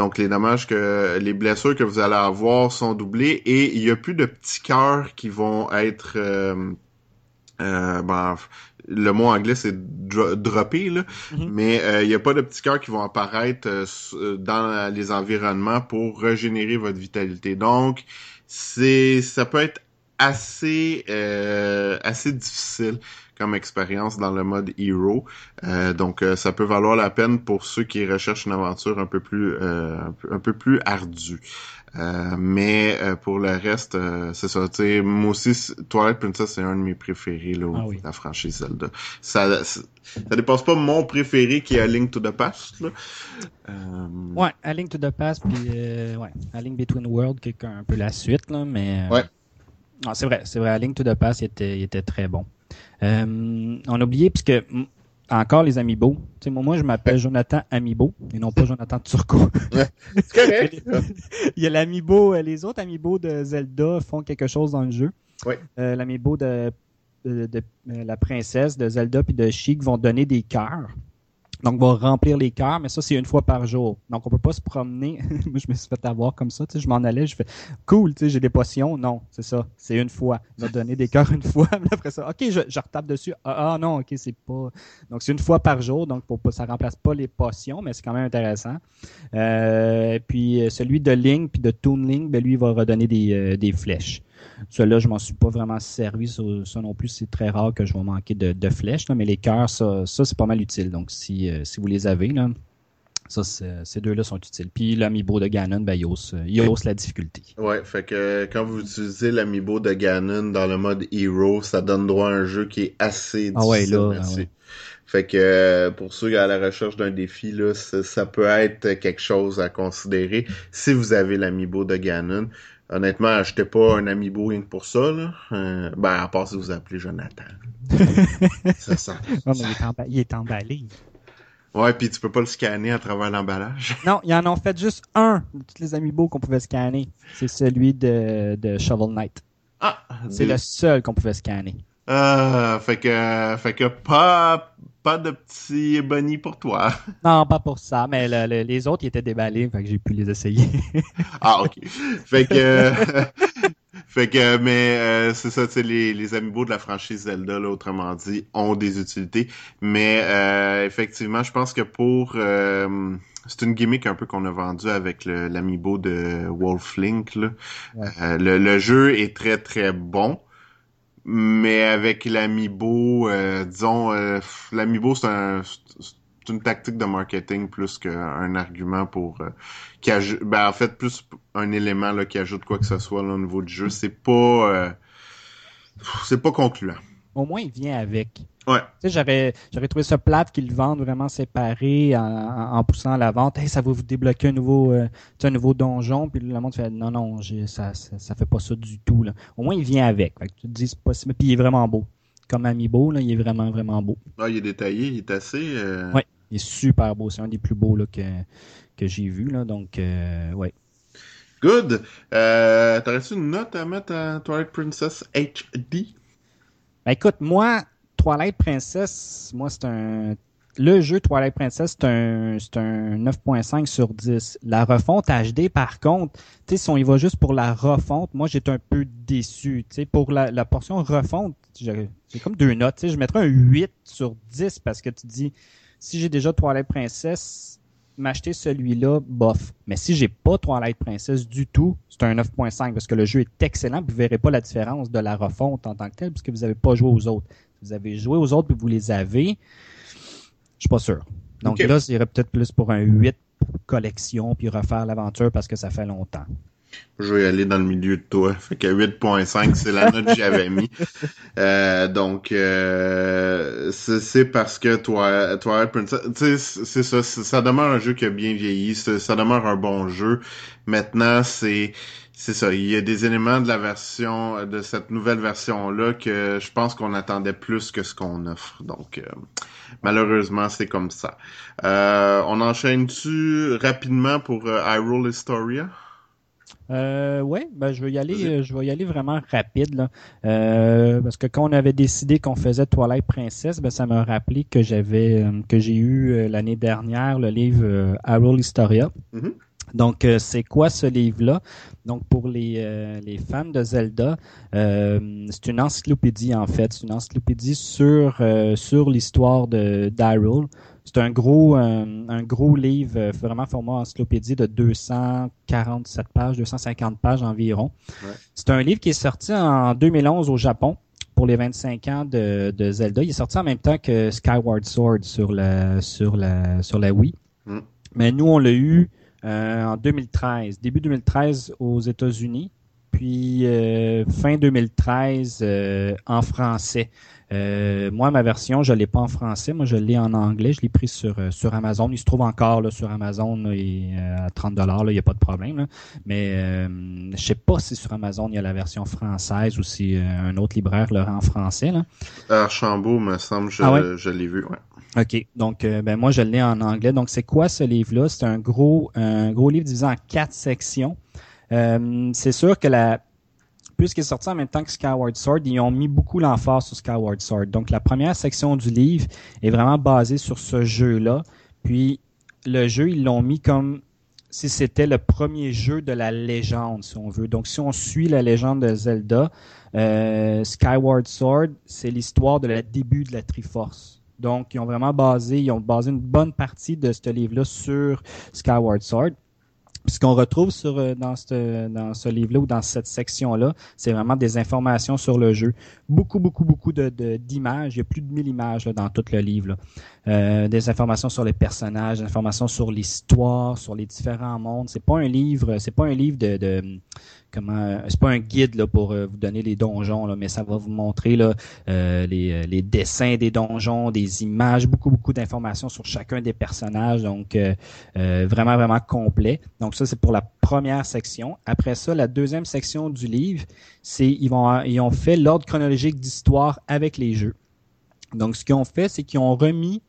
Donc les dommages que les blessures que vous allez avoir sont doublées et il y a plus de petits cœurs qui vont être euh, euh, ben, le mot anglais c'est dropper là, mm-hmm. mais euh, il n'y a pas de petits cœurs qui vont apparaître dans les environnements pour régénérer votre vitalité. Donc c'est ça peut être assez assez difficile comme expérience dans le mode Hero. Euh, donc euh, ça peut valoir la peine pour ceux qui recherchent une aventure un peu plus euh, un, peu, plus ardue. mais pour le reste, c'est ça. moi aussi, Twilight Princess, c'est un de mes préférés là, ah la franchise Zelda. Ça, ça, dépasse pas mon préféré qui est A Link to the Past. Là. Ouais, A Link to the Past, puis ouais, A Link Between Worlds, qui est un peu la suite, là, mais. Ouais. Non, c'est vrai, c'est vrai. A Link to the Past, il était, il était très bon. Euh, on a oublié, puisque encore les Amiibo. Moi, je m'appelle Jonathan Amiibo et non pas Jonathan Turco. c'est correct. [laughs] Il y a l'Amiibo, euh, les autres Amiibo de Zelda font quelque chose dans le jeu. Oui. Euh, L'Amiibo de, de, de, la princesse de Zelda puis de Chic vont donner des cœurs. Donc, on va remplir les cœurs, mais ça, c'est une fois par jour. Donc, on peut pas se promener. [laughs] Moi, je me suis fait avoir comme ça. Tu sais, je m'en allais, je fais cool, tu sais, j'ai des potions. Non, c'est ça. C'est une fois. Il va donner des cœurs une fois. [laughs] Après ça, OK, je, je retape dessus. Ah, ah, non, OK, c'est pas. Donc, c'est une fois par jour. Donc, pour, ça remplace pas les potions, mais c'est quand même intéressant. Euh, puis, euh, celui de Link puis de Toon Link, ben, lui, il va redonner des, euh, des flèches. Celui-là, je m'en suis pas vraiment servi. Ça, non plus, c'est très rare que je vais manquer de, flèches. mais les cœurs, ça, c'est pas mal utile. Donc, si, euh, si vous les avez, là, ça, ces deux-là sont utiles. Puis l'amiibo de Ganon, ben, il, hausse, la difficulté. Ouais, fait que quand vous utilisez l'amiibo de Ganon dans le mode Hero, ça donne droit à un jeu qui est assez difficile. Ah ouais, là, ah Fait que euh, pour ceux qui à la recherche d'un défi, là, ça, peut être quelque chose à considérer si vous avez l'amiibo de Ganon honnêtement, achetez pas un ami Boeing pour ça. Là. Euh, ben, à part si vous appelez Jonathan. [laughs] ça, ça, non, mais il est, emballé. Ouais, puis tu peux pas le scanner à travers l'emballage. [laughs] Non, ils en ont fait juste un de tous les amiibo qu'on pouvait scanner. C'est celui de, de Shovel Knight. Ah! C'est le seul qu'on pouvait scanner. Ah, fait que, fait que pas, pas de petit bunny pour toi. [laughs] Non, pas pour ça, mais le- le- les autres, ils étaient déballés, fait que j'ai pu les essayer. [laughs] Ah, ok. Fait que, [laughs] fait que, mais euh, c'est ça, tu sais, les, les amiibo de la franchise Zelda, là, autrement dit, ont des utilités. Mais euh, effectivement, je pense que pour, euh, c'est une gimmick un peu qu'on a vendue avec l'amiibo de Wolf Link. Là. Ouais. Le, le jeu est très très bon. Mais avec l'amiibo, euh, disons, euh, l'amiibo c'est un, c'est une tactique de marketing plus qu'un argument pour euh, qui ben en fait plus un élément là qui ajoute quoi que ce soit au niveau du jeu. C'est pas, c'est pas concluant. Au moins, il vient avec. Ouais. J'aurais, j'aurais trouvé ça plate qu'ils le vendent vraiment séparé en, en- poussant la vente. Hey, ça va vous débloquer un nouveau, euh, un nouveau donjon. Puis le monde fait non, non, j'ai, ça, ça, ça fait pas ça du tout. Là. Au moins, il vient avec. Fait que tu te dis, c'est possible. Puis il est vraiment beau. Comme Amiibo, là, il est vraiment, vraiment beau. Ah, il est détaillé, il est assez. euh, Ouais. Il est super beau. C'est un des plus beaux là, que, que j'ai vu. Là. Donc, euh, ouais. Good. Euh, T'aurais-tu une note à mettre à Twilight Princess HD? Ben, écoute, moi, Twilight Princess, moi, c'est un. Le jeu Twilight Princess, c'est un, c'est un 9.5 sur 10. La refonte HD, par contre, tu sais, si on y va juste pour la refonte, moi, j'étais un peu déçu. Tu sais, pour la, la portion refonte, j'ai comme deux notes. Tu sais, je mettrais un 8 sur 10 parce que tu dis, si j'ai déjà Twilight Princess, m'acheter celui-là, bof. Mais si j'ai pas Twilight Princess du tout, c'est un 9.5 parce que le jeu est excellent. Puis vous verrez pas la différence de la refonte en tant que telle puisque vous avez pas joué aux autres. Si vous avez joué aux autres puis vous les avez, je suis pas sûr. Donc là, j'irais peut-être plus pour un 8 collection puis refaire l'aventure parce que ça fait longtemps. Je vais y aller dans le milieu de toi. Fait que 8.5, c'est la note que j'avais mis. [laughs] Euh, donc, euh, c'est parce que toi, Twilight Princess, tu sais, c'est ça, ça demeure un jeu qui a bien vieilli, ça demeure un bon jeu. Maintenant, c'est c'est ça, il y a des éléments de la version, de cette nouvelle version-là que je pense qu'on attendait plus que ce qu'on offre. Donc, euh, malheureusement, c'est comme ça. Euh, on enchaîne-tu rapidement pour euh, Hyrule Historia? Euh, ouais, ben je vais y aller, je vais y aller vraiment rapide là, Euh, parce que quand on avait décidé qu'on faisait Twilight Princess, ben ça m'a rappelé que j'avais, euh, que j'ai eu l'année dernière le livre Hyrule Historia. Mhm. Donc c'est quoi ce livre-là? Donc pour les euh, les fans de Zelda, euh, c'est une encyclopédie en fait, c'est une encyclopédie sur euh, sur l'histoire de d'Hyrule. C'est un gros, euh, un gros livre, euh, vraiment format encyclopédie de 247 pages, 250 pages environ. Ouais. C'est un livre qui est sorti en 2011 au Japon pour les 25 ans de, de Zelda. Il est sorti en même temps que Skyward Sword sur la, sur la, sur la Wii. Mm. Mais nous, on l'a eu euh, en 2013, début 2013 aux États-Unis, puis euh, fin 2013 euh, en français. Euh, moi, ma version, je l'ai pas en français. Moi, je l'ai en anglais. Je l'ai pris sur, euh, sur Amazon. Il se trouve encore là, sur Amazon là, et, euh, à 30 dollars. Il n'y a pas de problème. là. Mais euh, je sais pas si sur Amazon, il y a la version française ou si euh, un autre libraire le rend en français. Là. Archambault, me semble, je, Ah ouais? je l'ai vu, ouais. OK. Donc, euh, ben moi, je l'ai en anglais. Donc, c'est quoi ce livre-là? C'est un gros, un gros livre divisé en quatre sections. Euh, c'est sûr que la, puisqu'il est sorti en même temps que Skyward Sword, ils ont mis beaucoup l'emphase sur Skyward Sword. Donc, la première section du livre est vraiment basée sur ce jeu-là. Puis, le jeu, ils l'ont mis comme si c'était le premier jeu de la légende, si on veut. Donc, si on suit la légende de Zelda, euh, Skyward Sword, c'est l'histoire de la début de la Triforce. Donc, ils ont vraiment basé, basé une bonne partie de ce livre-là sur Skyward Sword. Ce qu'on retrouve euh, dans, ce, dans ce livre-là ou dans cette section-là, c'est vraiment des informations sur le jeu. Beaucoup, beaucoup, beaucoup de, d'images. Il y a plus de 1000 images dans tout le livre. Euh, des informations sur les personnages, des informations sur l'histoire, sur les différents mondes. C'est pas un livre, c'est pas un livre de, de comment, c'est pas un guide là pour euh, vous donner les donjons mais ça va vous montrer là euh, les, dessins des donjons, des images, beaucoup beaucoup d'informations sur chacun des personnages. Donc vraiment vraiment complet. Donc ça c'est pour la première section. Après ça, la deuxième section du livre, c'est ils vont ils ont fait l'ordre chronologique d'histoire avec les jeux. Donc ce qu'ils ont fait, c'est qu'ils ont remis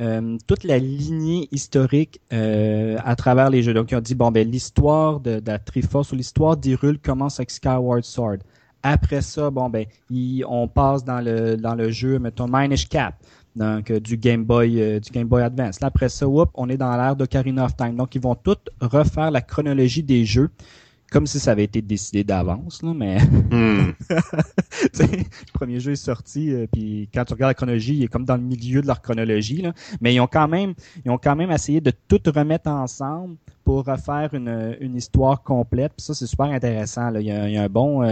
euh, toute la lignée historique euh, à travers les jeux. Donc, ils ont dit, bon, ben l'histoire de, de la Triforce ou l'histoire d'Hyrule commence avec Skyward Sword. Après ça, bon, ben, on passe dans le, dans le jeu, mettons, Minish Cap donc du Game Boy du Game Boy Advance. Là, après ça, whoop, on est dans l'ère d'Ocarina of Time. Donc, ils vont tous refaire la chronologie des jeux comme si ça avait été décidé d'avance, là, mais hmm. [laughs] le premier jeu est sorti, euh, puis quand tu regardes la chronologie, il est comme dans le milieu de leur chronologie, là. mais ils ont quand même, ils ont quand même essayé de tout remettre ensemble pour refaire une, une histoire complète. Puis ça, c'est super intéressant. Là. Il, y a, il y a un bon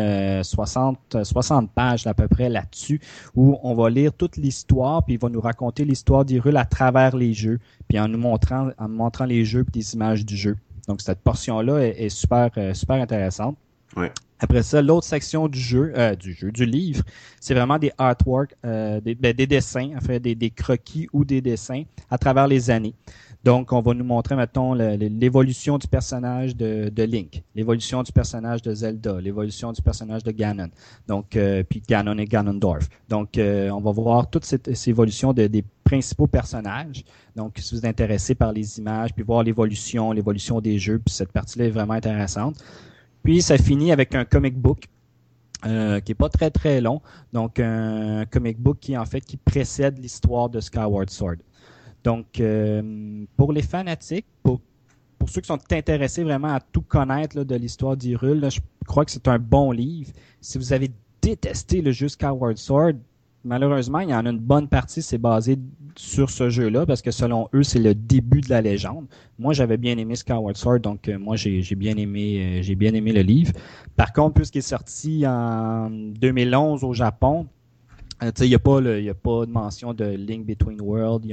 60, 60 pages à peu près là-dessus où on va lire toute l'histoire, puis il va nous raconter l'histoire d'Hyrule à travers les jeux, puis en nous montrant, en nous montrant les jeux puis des images du jeu. Donc cette portion-là est, super euh, super intéressante. Après ça, l'autre section du jeu, euh, du jeu, du livre, c'est vraiment des artworks, euh, des, ben, des, dessins, enfin des, des, croquis ou des dessins à travers les années. Donc, on va nous montrer, mettons, l'évolution du personnage de, Link, l'évolution du personnage de Zelda, l'évolution du personnage de Ganon. Donc, euh, puis Ganon et Ganondorf. Donc, euh, on va voir toute cette, évolution de, des principaux personnages. Donc, si vous êtes intéressé par les images, puis voir l'évolution, l'évolution des jeux, puis cette partie-là est vraiment intéressante. Puis, ça finit avec un comic book euh, qui est pas très très long, donc un comic book qui en fait qui précède l'histoire de Skyward Sword. Donc, euh, pour les fanatiques, pour, ceux qui sont intéressés vraiment à tout connaître de l'histoire d'Hyrule, je crois que c'est un bon livre. Si vous avez détesté le jeu Skyward Sword, malheureusement, il y en a une bonne partie, c'est basé sur ce jeu-là, parce que selon eux, c'est le début de la légende. Moi, j'avais bien aimé Skyward Sword, donc euh, moi, j'ai bien aimé, euh, j'ai bien aimé le livre. Par contre, puisqu'il est sorti en 2011 au Japon, il n'y a pas a pas de mention de Link Between Worlds,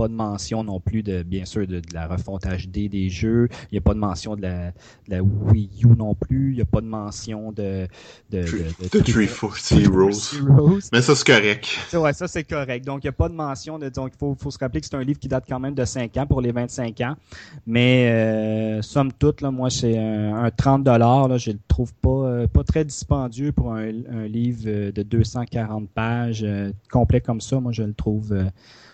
pas de mention non plus de, bien sûr, de, la refonte HD des jeux. Il n'y a pas de mention de la, de Wii U non plus. Il n'y a pas de mention de... De, de, de, Heroes. Mais ça, c'est correct. Ouais, ça, c'est correct. Donc, il n'y a pas de mention de... Donc, il faut, faut se rappeler que c'est un livre qui date quand même de 5 ans pour les 25 ans. Mais, euh, somme toute, là, moi, c'est un, 30 là, je le trouve pas, euh, pas très dispendieux pour un, un livre de 240 pages euh, complet comme ça. Moi, je le trouve...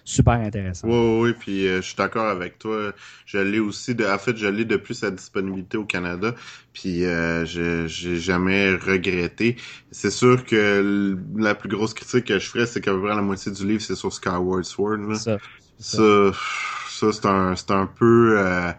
Super intéressant. Oui, oui, puis euh, je suis d'accord avec toi. Je l'ai aussi, de, en fait, je l'ai depuis sa disponibilité au Canada, puis euh, je j'ai jamais regretté. C'est sûr que la plus grosse critique que je ferais, c'est qu'à peu près la moitié du livre, c'est sur Skyward Sword. Là. Ça, ça, ça c'est un, c'est un peu... Euh,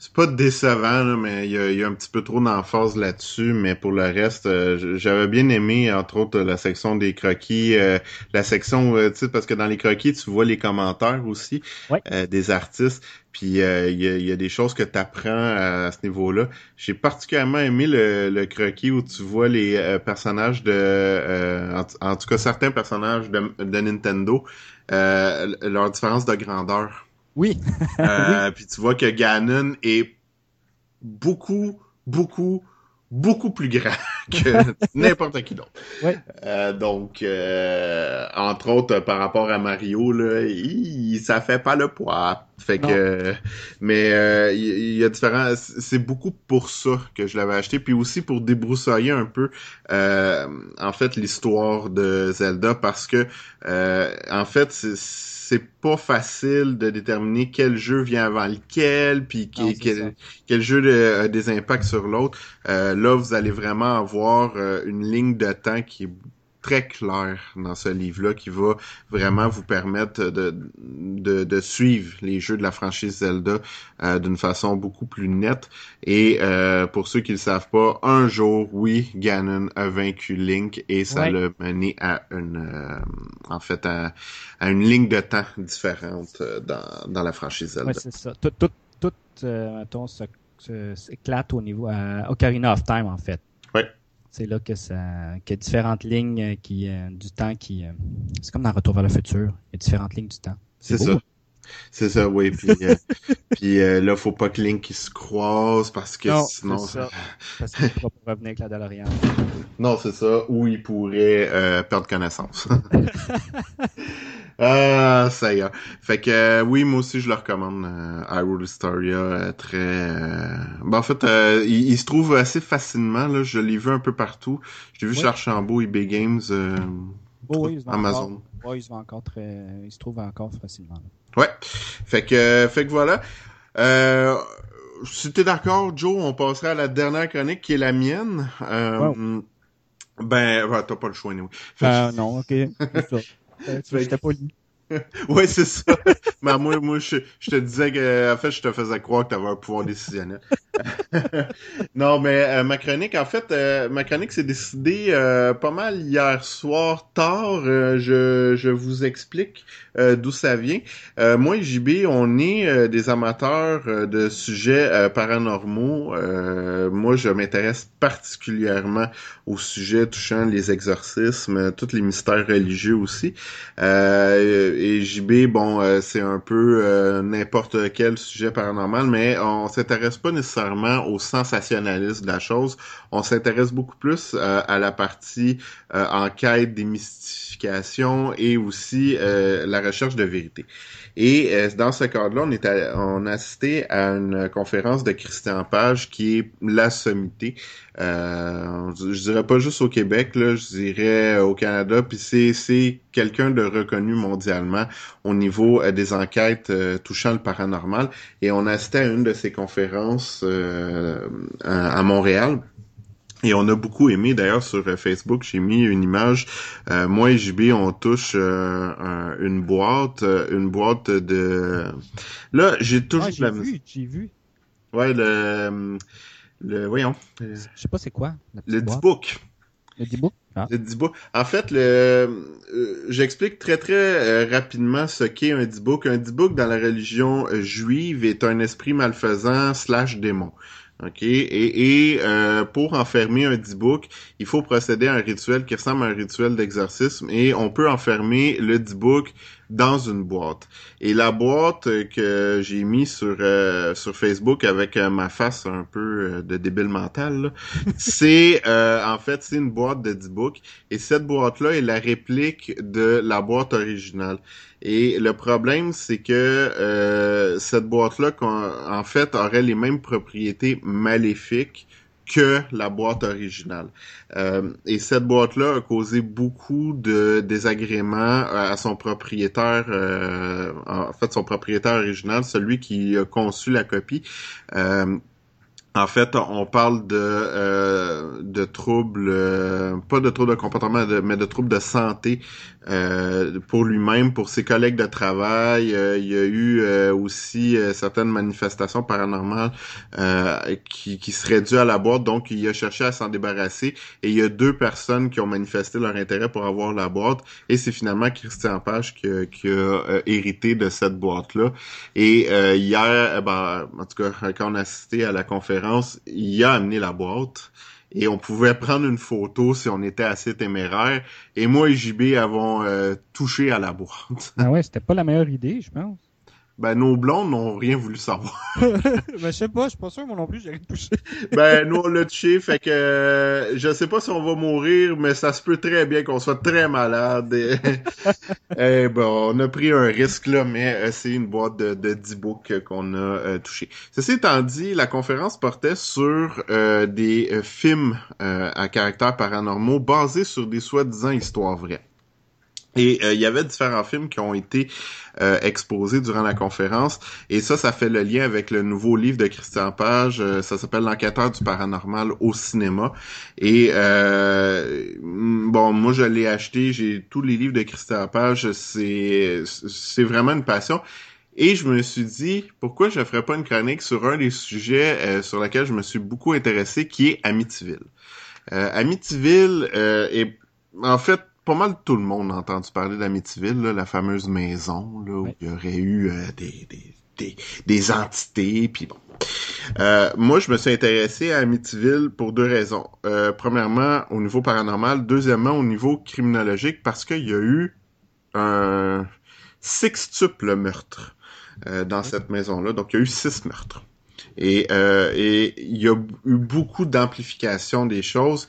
c'est pas décevant, là, mais il y a, un petit peu trop d'emphase là-dessus. Mais pour le reste, euh, j'avais bien aimé, entre autres, la section des croquis, euh, la section, euh, tu sais, parce que dans les croquis, tu vois les commentaires aussi des artistes. Puis il y a, des choses que tu apprends à, ce niveau-là. J'ai particulièrement aimé le, croquis où tu vois les personnages de, en, tout cas certains personnages de, de Nintendo, leur différence de grandeur. Oui. euh, [laughs] Puis tu vois que Ganon est beaucoup, beaucoup, beaucoup plus grand [laughs] que [laughs] n'importe qui d'autre. Euh, donc, euh, entre autres, par rapport à Mario, là, il, ça fait pas le poids. Fait que, mais euh, il, y a différents. C'est beaucoup pour ça que je l'avais acheté, puis aussi pour débroussailler un peu, en fait, l'histoire de Zelda, parce que, en fait, c'est c'est pas facile de déterminer quel jeu vient avant lequel, puis quel, quel, jeu a des impacts sur l'autre. Euh, là, vous allez vraiment avoir euh, une ligne de temps qui est très clair dans ce livre-là qui va vraiment vous permettre de, de, de, suivre les jeux de la franchise Zelda euh, d'une façon beaucoup plus nette. Et euh, pour ceux qui ne le savent pas, un jour, oui, Ganon a vaincu Link et ça l'a mené à une euh, en fait à, à, une ligne de temps différente dans, dans la franchise Zelda. Oui, c'est ça. Tout, tout, tout mettons, s'éclate au niveau à Ocarina of Time en fait. C'est là que ça, qu'il y a différentes lignes qui, euh, du temps qui, euh, c'est comme dans Retour vers le futur. Il y a différentes lignes du temps. C'est ça. C'est ça, oui. Puis, euh, [laughs] puis euh, là, faut pas que Link qui se croise parce que sinon. Ça. Parce qu'il pourra pas revenir avec la DeLorean. Non, c'est ça. Ou il pourrait perdre connaissance. [laughs] Ah, ça y est. Fait que euh, oui, moi aussi je le recommande. Euh, Hyrule Historia, euh, très. Euh, ben, en fait, il, se trouve assez facilement. Là, je l'ai vu un peu partout. J'ai vu oui. chez Archambault, eBay Games. oui, il Amazon. Encore, ouais, il se encore très, il se trouve encore facilement. là. Ouais. Fait que, fait que voilà. Euh, si t'es d'accord, Joe, on passerait à la dernière chronique qui est la mienne. Euh, Ben, ouais, t'as pas le choix, anyway. Fait Ah non, ok. [laughs] Euh, tu J'étais. [laughs] Ouais, c'est ça. [laughs] Mais moi, moi, je, je te disais que, en fait, je te faisais croire que t'avais un pouvoir décisionnel. [laughs] non, mais euh, ma chronique, en fait, euh, ma chronique s'est décidée euh, pas mal hier soir tard. Je, je vous explique d'où ça vient. Moi et JB, on est des amateurs de sujets paranormaux. Moi, je m'intéresse particulièrement aux sujets touchant les exorcismes, tous les mystères religieux aussi. Et JB, bon, c'est un peu n'importe quel sujet paranormal, mais on s'intéresse pas nécessairement au sensationnalisme de la chose. On s'intéresse beaucoup plus euh, à la partie euh, enquête, démystification et aussi euh, la recherche de vérité. Et euh, dans ce cadre-là, on est on a assisté à une conférence de Christian Page qui est la sommité. Euh, je dirais pas juste au Québec, là, je dirais au Canada, puis c'est quelqu'un de reconnu mondialement au niveau euh, des enquêtes euh, touchant le paranormal. Et on a assisté à une de ces conférences euh, à Montréal. Et on a beaucoup aimé d'ailleurs sur euh, Facebook, j'ai mis une image. Euh, moi et JB, on touche euh, un- une boîte, euh, une boîte de. Là, j'ai toujours Ah, de j'ai la vu, j'ai vu. Ouais, le, le, voyons, le, Je sais pas c'est quoi. le. D-Book. Le D-Book? Ah. Le D-Book. En fait, le, euh, j'explique très très euh, rapidement ce qu'est un D-Book. Un D-Book dans la religion euh, juive est un esprit malfaisant slash démon. OK? Et, euh, pour enfermer un D-Book, il faut procéder à un rituel qui ressemble à un rituel d'exorcisme et on peut enfermer le D-Book dans une boîte. Et la boîte que j'ai mis sur euh, sur Facebook avec euh, ma face un peu euh, de débile mental, là, [laughs] c'est euh, en fait c'est une boîte de D-Book et cette boîte-là est la réplique de la boîte originale. Et le problème, c'est que euh, cette boîte-là, qu'en- en fait, aurait les mêmes propriétés maléfiques que la boîte originale. Euh, et cette boîte-là a causé beaucoup de désagréments à son propriétaire, euh, en fait son propriétaire original, celui qui a conçu la copie. Euh, en fait, on parle de euh, de troubles, euh, pas de troubles de comportement, mais de troubles de santé euh, pour lui-même, pour ses collègues de travail. Euh, il y a eu euh, aussi euh, certaines manifestations paranormales qui, qui seraient dues à la boîte, donc il a cherché à s'en débarrasser. Et il y a deux personnes qui ont manifesté leur intérêt pour avoir la boîte, et c'est finalement Christian Page qui, qui a hérité de cette boîte-là. Et hier, euh, ben, en tout cas, quand on a assisté à la conférence, il a amené la boîte. Et on pouvait prendre une photo si on était assez téméraire. Et moi et JB avons euh, touché à la boîte. Ah ouais, c'était pas la meilleure idée, je pense. Ben, nos blondes n'ont rien voulu savoir. [laughs] ben, je sais pas, je suis pas sûr, moi non plus, j'ai rien touché. [laughs] Ben, nous, on l'a touché, fait que euh, je sais pas si on va mourir, mais ça se peut très bien qu'on soit très malade. Et, [laughs] Eh ben, on a pris un risque, là, mais euh, c'est une boîte de, de 10 books qu'on a euh, touché. Ceci étant dit, la conférence portait sur euh, des films à caractère paranormaux basés sur des soi-disant histoires vraies. Et euh, il y avait différents films qui ont été euh, exposés durant la conférence. Et ça, ça fait le lien avec le nouveau livre de Christian Page. euh, ça s'appelle L'enquêteur du paranormal au cinéma. Et euh, bon, moi je l'ai acheté. J'ai tous les livres de Christian Page. C'est c'est vraiment une passion. Et je me suis dit, pourquoi je ferais pas une chronique sur un des sujets euh, sur lesquels je me suis beaucoup intéressé, qui est Amityville. Euh, Amityville est en fait pas mal tout le monde a entendu parler d'Amityville, la fameuse maison là, où Ouais. il y aurait eu euh, des, des, des, des entités, puis bon. Euh, moi, je me suis intéressé à Amityville pour deux raisons. Euh, premièrement, au niveau paranormal. Deuxièmement, au niveau criminologique, parce qu'il y a eu un sextuple meurtre dans cette maison-là. Donc, il y a eu six meurtres. Et, et il y a eu beaucoup d'amplification des choses.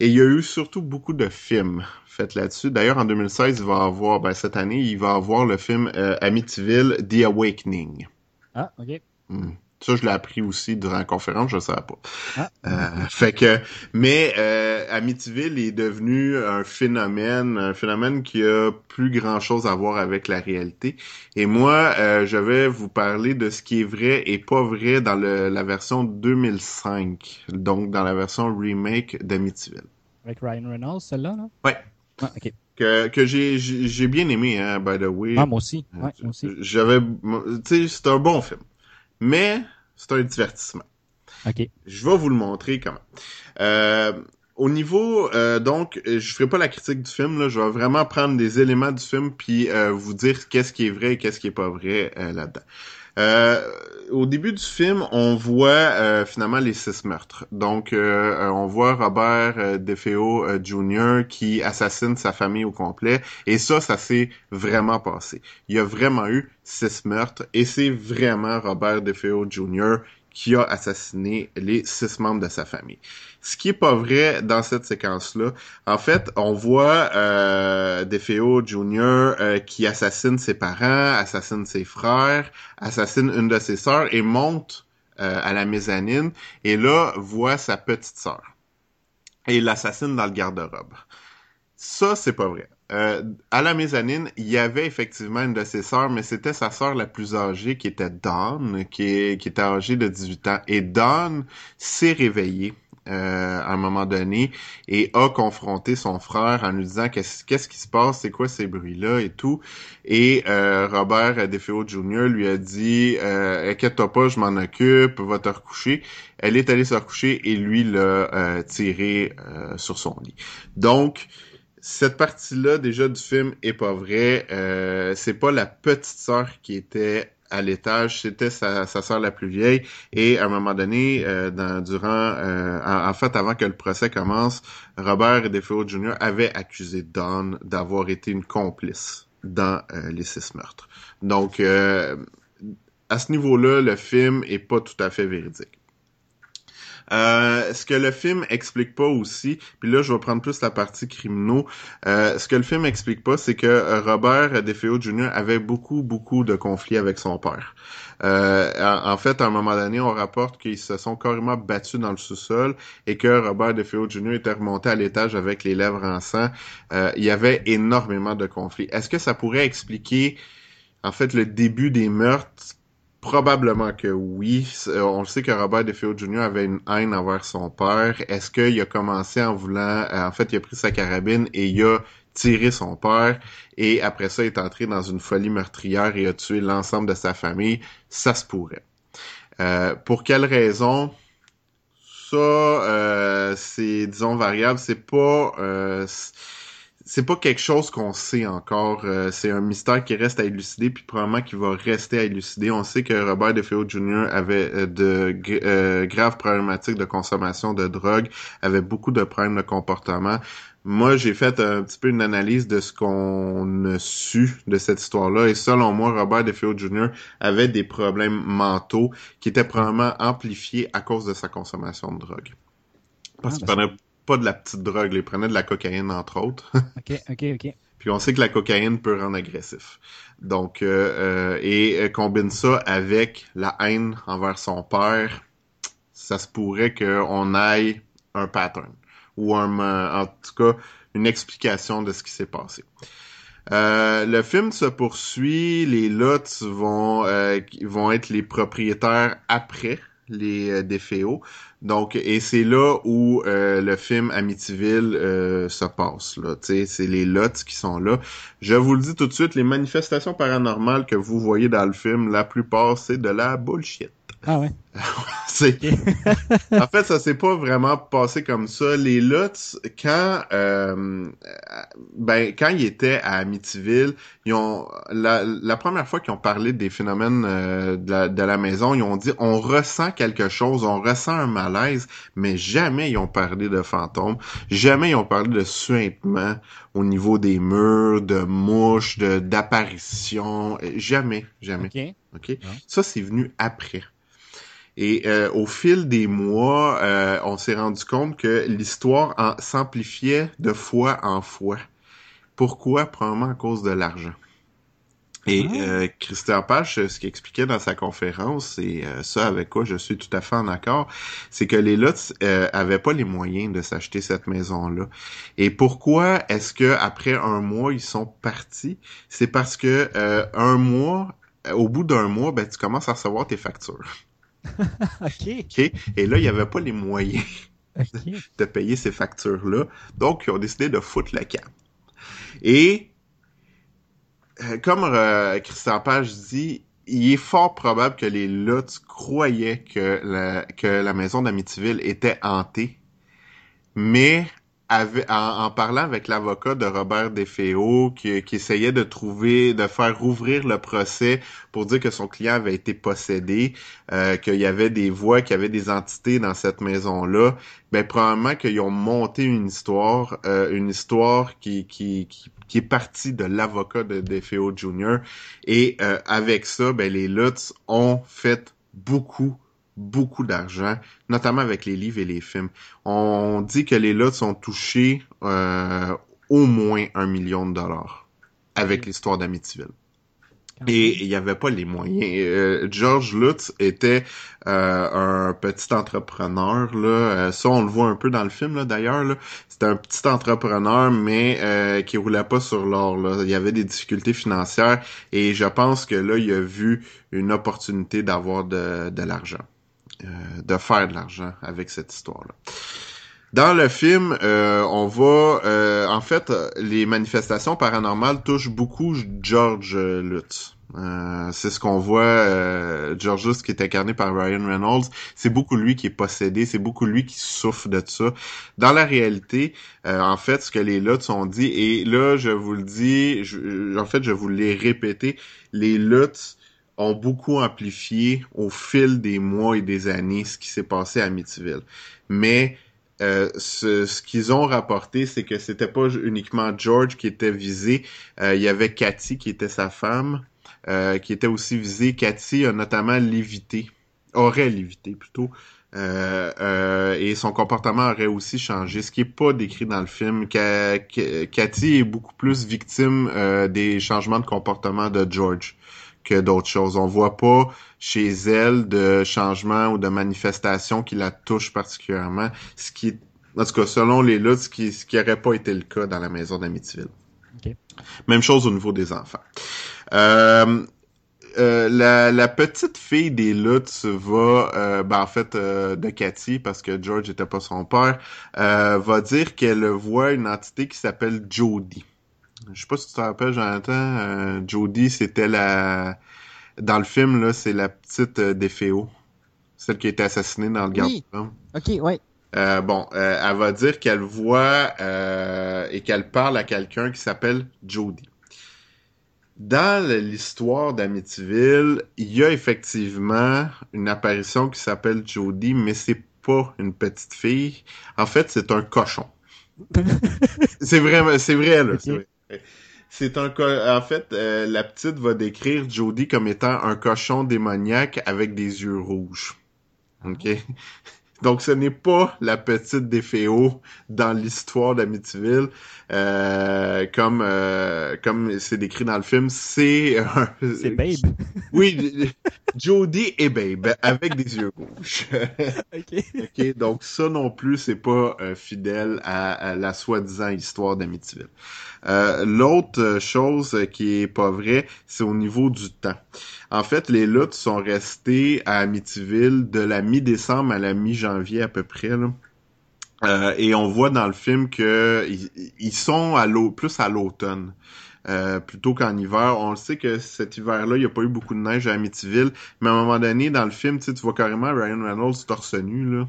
Et il y a eu surtout beaucoup de films faits là-dessus. D'ailleurs, en 2016, il va avoir, ben, cette année, il va avoir le film euh, Amityville, The Awakening. Ah, ok. Hmm. Ça, je l'ai appris aussi durant la conférence, je ne savais pas. Ah. Euh, fait que, mais euh, Amityville est devenu un phénomène, un phénomène qui a plus grand chose à voir avec la réalité. Et moi, euh, je vais vous parler de ce qui est vrai et pas vrai dans le, la version 2005, donc dans la version remake d'Amityville. Avec Ryan Reynolds, celle-là, là? Ouais. Ah. Que, que j'ai j'ai j'ai bien aimé, hein, by the way. Ah, moi aussi. Ouais, moi aussi. J'avais, tu sais, c'est un bon film, mais c'est un divertissement. Ok. Je vais vous le montrer comment. Euh, au niveau, euh, donc, je ferai pas la critique du film, là, je vais vraiment prendre des éléments du film puis euh, vous dire qu'est-ce qui est vrai et qu'est-ce qui est pas vrai euh, là-dedans. Euh, au début du film, on voit euh, finalement les six meurtres. Donc, euh, on voit Robert euh, DeFeo euh, Jr. qui assassine sa famille au complet. Et ça, ça s'est vraiment passé. Il y a vraiment eu six meurtres et c'est vraiment Robert DeFeo Jr. qui a assassiné les six membres de sa famille. Ce qui est pas vrai dans cette séquence-là, en fait, on voit euh, DeFeo Jr. euh, qui assassine ses parents, assassine ses frères, assassine une de ses sœurs et monte euh, à la mezzanine et là voit sa petite sœur et l'assassine dans le garde-robe. Ça, c'est pas vrai. Euh, à la mezzanine, il y avait effectivement une de ses sœurs, mais c'était sa sœur la plus âgée qui était Dawn, qui, qui était âgée de 18 ans. Et Dawn s'est réveillée euh, à un moment donné et a confronté son frère en lui disant qu'est-ce qu'est-ce qui se passe, c'est quoi ces bruits-là et tout. Et euh, Robert DeFeo Jr. lui a dit euh, inquiète-toi pas, je m'en occupe, va te recoucher. Elle est allée se recoucher et lui l'a euh, tiré euh, sur son lit. Donc cette partie-là déjà du film est pas vraie. Euh, c'est pas la petite sœur qui était à l'étage, c'était sa, sa sœur la plus vieille. Et à un moment donné, euh, dans, durant, euh, en, fait, avant que le procès commence, Robert DeFeo Jr. avait accusé Dawn d'avoir été une complice dans euh, les six meurtres. Donc, à ce niveau-là, le film est pas tout à fait véridique. Euh, ce que le film explique pas aussi, puis là je vais prendre plus la partie criminaux, euh, ce que le film explique pas, c'est que euh, Robert DeFeo Jr. avait beaucoup, beaucoup de conflits avec son père. En, fait, à un moment donné, on rapporte qu'ils se sont carrément battus dans le sous-sol et que Robert DeFeo Jr. était remonté à l'étage avec les lèvres en sang. Il y avait énormément de conflits. Est-ce que ça pourrait expliquer, en fait, le début des meurtres Probablement que oui. Euh, On sait que Robert DeFeo Jr. avait une haine envers son père. Est-ce qu'il a commencé en voulant... euh, En fait, il a pris sa carabine et il a tiré son père. Et après ça, il est entré dans une folie meurtrière et a tué l'ensemble de sa famille? Ça se pourrait. Euh, pour quelle raison? Ça, euh, c'est, disons, variable. C'est pas... euh, c'est pas quelque chose qu'on sait encore. Euh, c'est un mystère qui reste à élucider, puis probablement qui va rester à élucider. On sait que Robert DeFeo Jr. avait euh, de euh, graves problématiques de consommation de drogue, avait beaucoup de problèmes de comportement. Moi, j'ai fait un petit peu une analyse de ce qu'on a su de cette histoire-là, et selon moi, Robert DeFeo Jr. avait des problèmes mentaux qui étaient probablement amplifiés à cause de sa consommation de drogue. Parce Ah, ben pas de la petite drogue, il prenait de la cocaïne, entre autres. [laughs] Ok, ok, ok. Puis on sait que la cocaïne peut rendre agressif. Donc, euh, euh, et euh, combine ça avec la haine envers son père, ça se pourrait qu'on aille un pattern ou un, en tout cas une explication de ce qui s'est passé. Euh, le film se poursuit, les lots vont euh, vont être les propriétaires après les euh, déféos. Donc, et c'est là où euh, le film Amityville euh, se passe. Là, c'est les lots qui sont là. Je vous le dis tout de suite, les manifestations paranormales que vous voyez dans le film, la plupart c'est de la bullshit. Ah ouais. [laughs] [laughs] En fait, ça s'est pas vraiment passé comme ça. Les Lutz, quand euh, ben quand ils étaient à Amityville, ils ont la, la première fois qu'ils ont parlé des phénomènes euh, de, la, de la maison, ils ont dit on ressent quelque chose, on ressent un malaise, mais jamais ils ont parlé de fantômes, jamais ils ont parlé de suintement au niveau des murs, de mouches, de d'apparitions, jamais, jamais. Ok. OK? Ça, c'est venu après. Et euh, au fil des mois, euh, on s'est rendu compte que l'histoire s'amplifiait de fois en fois. Pourquoi? Probablement à cause de l'argent. Et Ah. euh, Christian Page, ce qu'il expliquait dans sa conférence, et euh, ça avec quoi je suis tout à fait en accord, c'est que les Lutz euh, avaient pas les moyens de s'acheter cette maison-là. Et pourquoi est-ce que après un mois ils sont partis? C'est parce que euh, un mois, au bout d'un mois, ben tu commences à recevoir tes factures. [laughs] OK. Ok Et là, il y avait pas les moyens [laughs] de payer ces factures-là. Donc, ils ont décidé de foutre le camp. Et, euh, comme euh, Christian Page dit, il est fort probable que les Lutz croyaient que la, que la maison d'Amityville était hantée, mais en, parlant avec l'avocat de Robert Defeo, qui, essayait de trouver, de faire rouvrir le procès pour dire que son client avait été possédé, euh, qu'il y avait des voix, qu'il y avait des entités dans cette maison-là, ben probablement qu'ils ont monté une histoire, euh, une histoire qui, qui est partie de l'avocat de DeFeo Jr. Et euh, avec ça, ben les Lutz ont fait beaucoup, beaucoup d'argent, notamment avec les livres et les films. On dit que les Lutz ont touché euh, au moins un million de dollars avec l'histoire d'Amityville. Et il n'y avait pas les moyens. Euh, George Lutz était euh, un petit entrepreneur. Là. Euh, ça, on le voit un peu dans le film, là, d'ailleurs. Là. C'était un petit entrepreneur, mais euh, qui roulait pas sur l'or. Là. Il y avait des difficultés financières. Et je pense que là, il a vu une opportunité d'avoir de, de l'argent. Euh, de faire de l'argent avec cette histoire-là. Dans le film, euh, on va... euh, en fait, les manifestations paranormales touchent beaucoup George Lutz. C'est ce qu'on voit, George Lutz qui est incarné par Ryan Reynolds. C'est beaucoup lui qui est possédé, c'est beaucoup lui qui souffre de ça. Dans la réalité, en fait, ce que les Lutz ont dit, et là, je vous le dis, en fait, je vous l'ai répété, les Lutz ont beaucoup amplifié au fil des mois et des années ce qui s'est passé à Amityville. Mais euh, ce, qu'ils ont rapporté, c'est que c'était pas uniquement George qui était visé. Euh, il y avait Cathy qui était sa femme, euh, qui était aussi visée. Cathy a notamment lévité, aurait lévité plutôt. Et son comportement aurait aussi changé, ce qui est pas décrit dans le film. Ca- Ca- Cathy est beaucoup plus victime des changements de comportement de George que d'autres choses. On voit pas chez elle de changements ou de manifestations qui la touchent particulièrement, ce qui en tout cas, selon les luttes, ce qui, ce qui aurait pas été le cas dans la maison d'Amityville. Ok. Même chose au niveau des enfants. Euh, euh, la, la petite fille des Lutz va, euh, ben en fait euh, de Cathy parce que George était pas son père, euh, va dire qu'elle voit une entité qui s'appelle Jodie. Je sais pas si tu te rappelles, Jonathan. Euh, Jodie, c'était la dans le film là, c'est la petite euh, Defeo, celle qui a été assassinée dans le Oui. garde OK, ouais. euh, bon, elle va dire qu'elle voit et qu'elle parle à quelqu'un qui s'appelle Jody. Dans l'histoire d'Amityville, il y a effectivement une apparition qui s'appelle Jody, mais c'est pas une petite fille. En fait, c'est un cochon. [laughs] c'est vraiment, c'est vrai là. vrai. C'est un co- en fait euh, la petite va décrire Jody comme étant un cochon démoniaque avec des yeux rouges. OK? [laughs] Donc, ce n'est pas la petite Déféo dans l'histoire d'Amityville, euh, comme euh, comme c'est décrit dans le film. C'est C'est Babe. [laughs] Oui, Jodie et Babe avec des yeux rouges. [laughs] OK. ok, donc ça non plus, c'est pas euh, fidèle à, à la soi-disant histoire d'Amityville. Euh, L'autre euh, chose qui est pas vrai, c'est au niveau du temps. En fait, les luttes sont restés à Amityville de la mi-décembre à la mi-janvier à peu près. Là. Euh, et on voit dans le film que ils, ils sont à plus à l'automne. Euh, plutôt qu'en hiver. On le sait que cet hiver-là, il n'y a pas eu beaucoup de neige à Amityville, mais à un moment donné, dans le film, tu vois carrément Ryan Reynolds torse nu, là,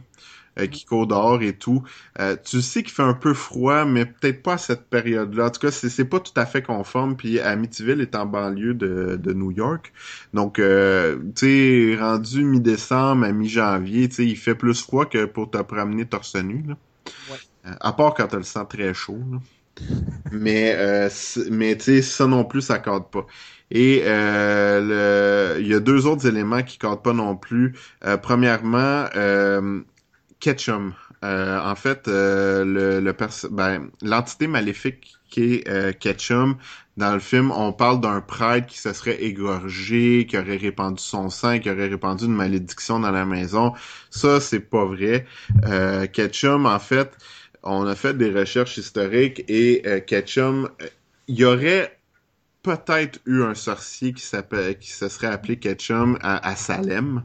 euh, qui court dehors et tout. Euh, tu sais qu'il fait un peu froid, mais peut-être pas à cette période-là. En tout cas, c'est c'est pas tout à fait conforme. Puis Amityville est en banlieue de, de New York. Donc, euh, tu sais, rendu mi-décembre à mi-janvier, tu sais, il fait plus froid que pour te promener torse nu, là. Ouais. Euh, à part quand tu le sens très chaud, là. Mais euh, mais tu sais ça non plus ça cadre pas et euh, le- il y a deux autres éléments qui cadrent pas non plus Euh, premièrement euh, Ketchum Euh, en fait, euh, le, le ben, l'entité maléfique qui est Ketchum, dans le film, on parle d'un prêtre qui se serait égorgé, qui aurait répandu son sang, qui aurait répandu une malédiction dans la maison. Ça, c'est pas vrai. Ketchum, en fait, on a fait des recherches historiques et euh, Ketchum, il y aurait peut-être eu un sorcier qui s'appelle qui se serait appelé Ketchum à Salem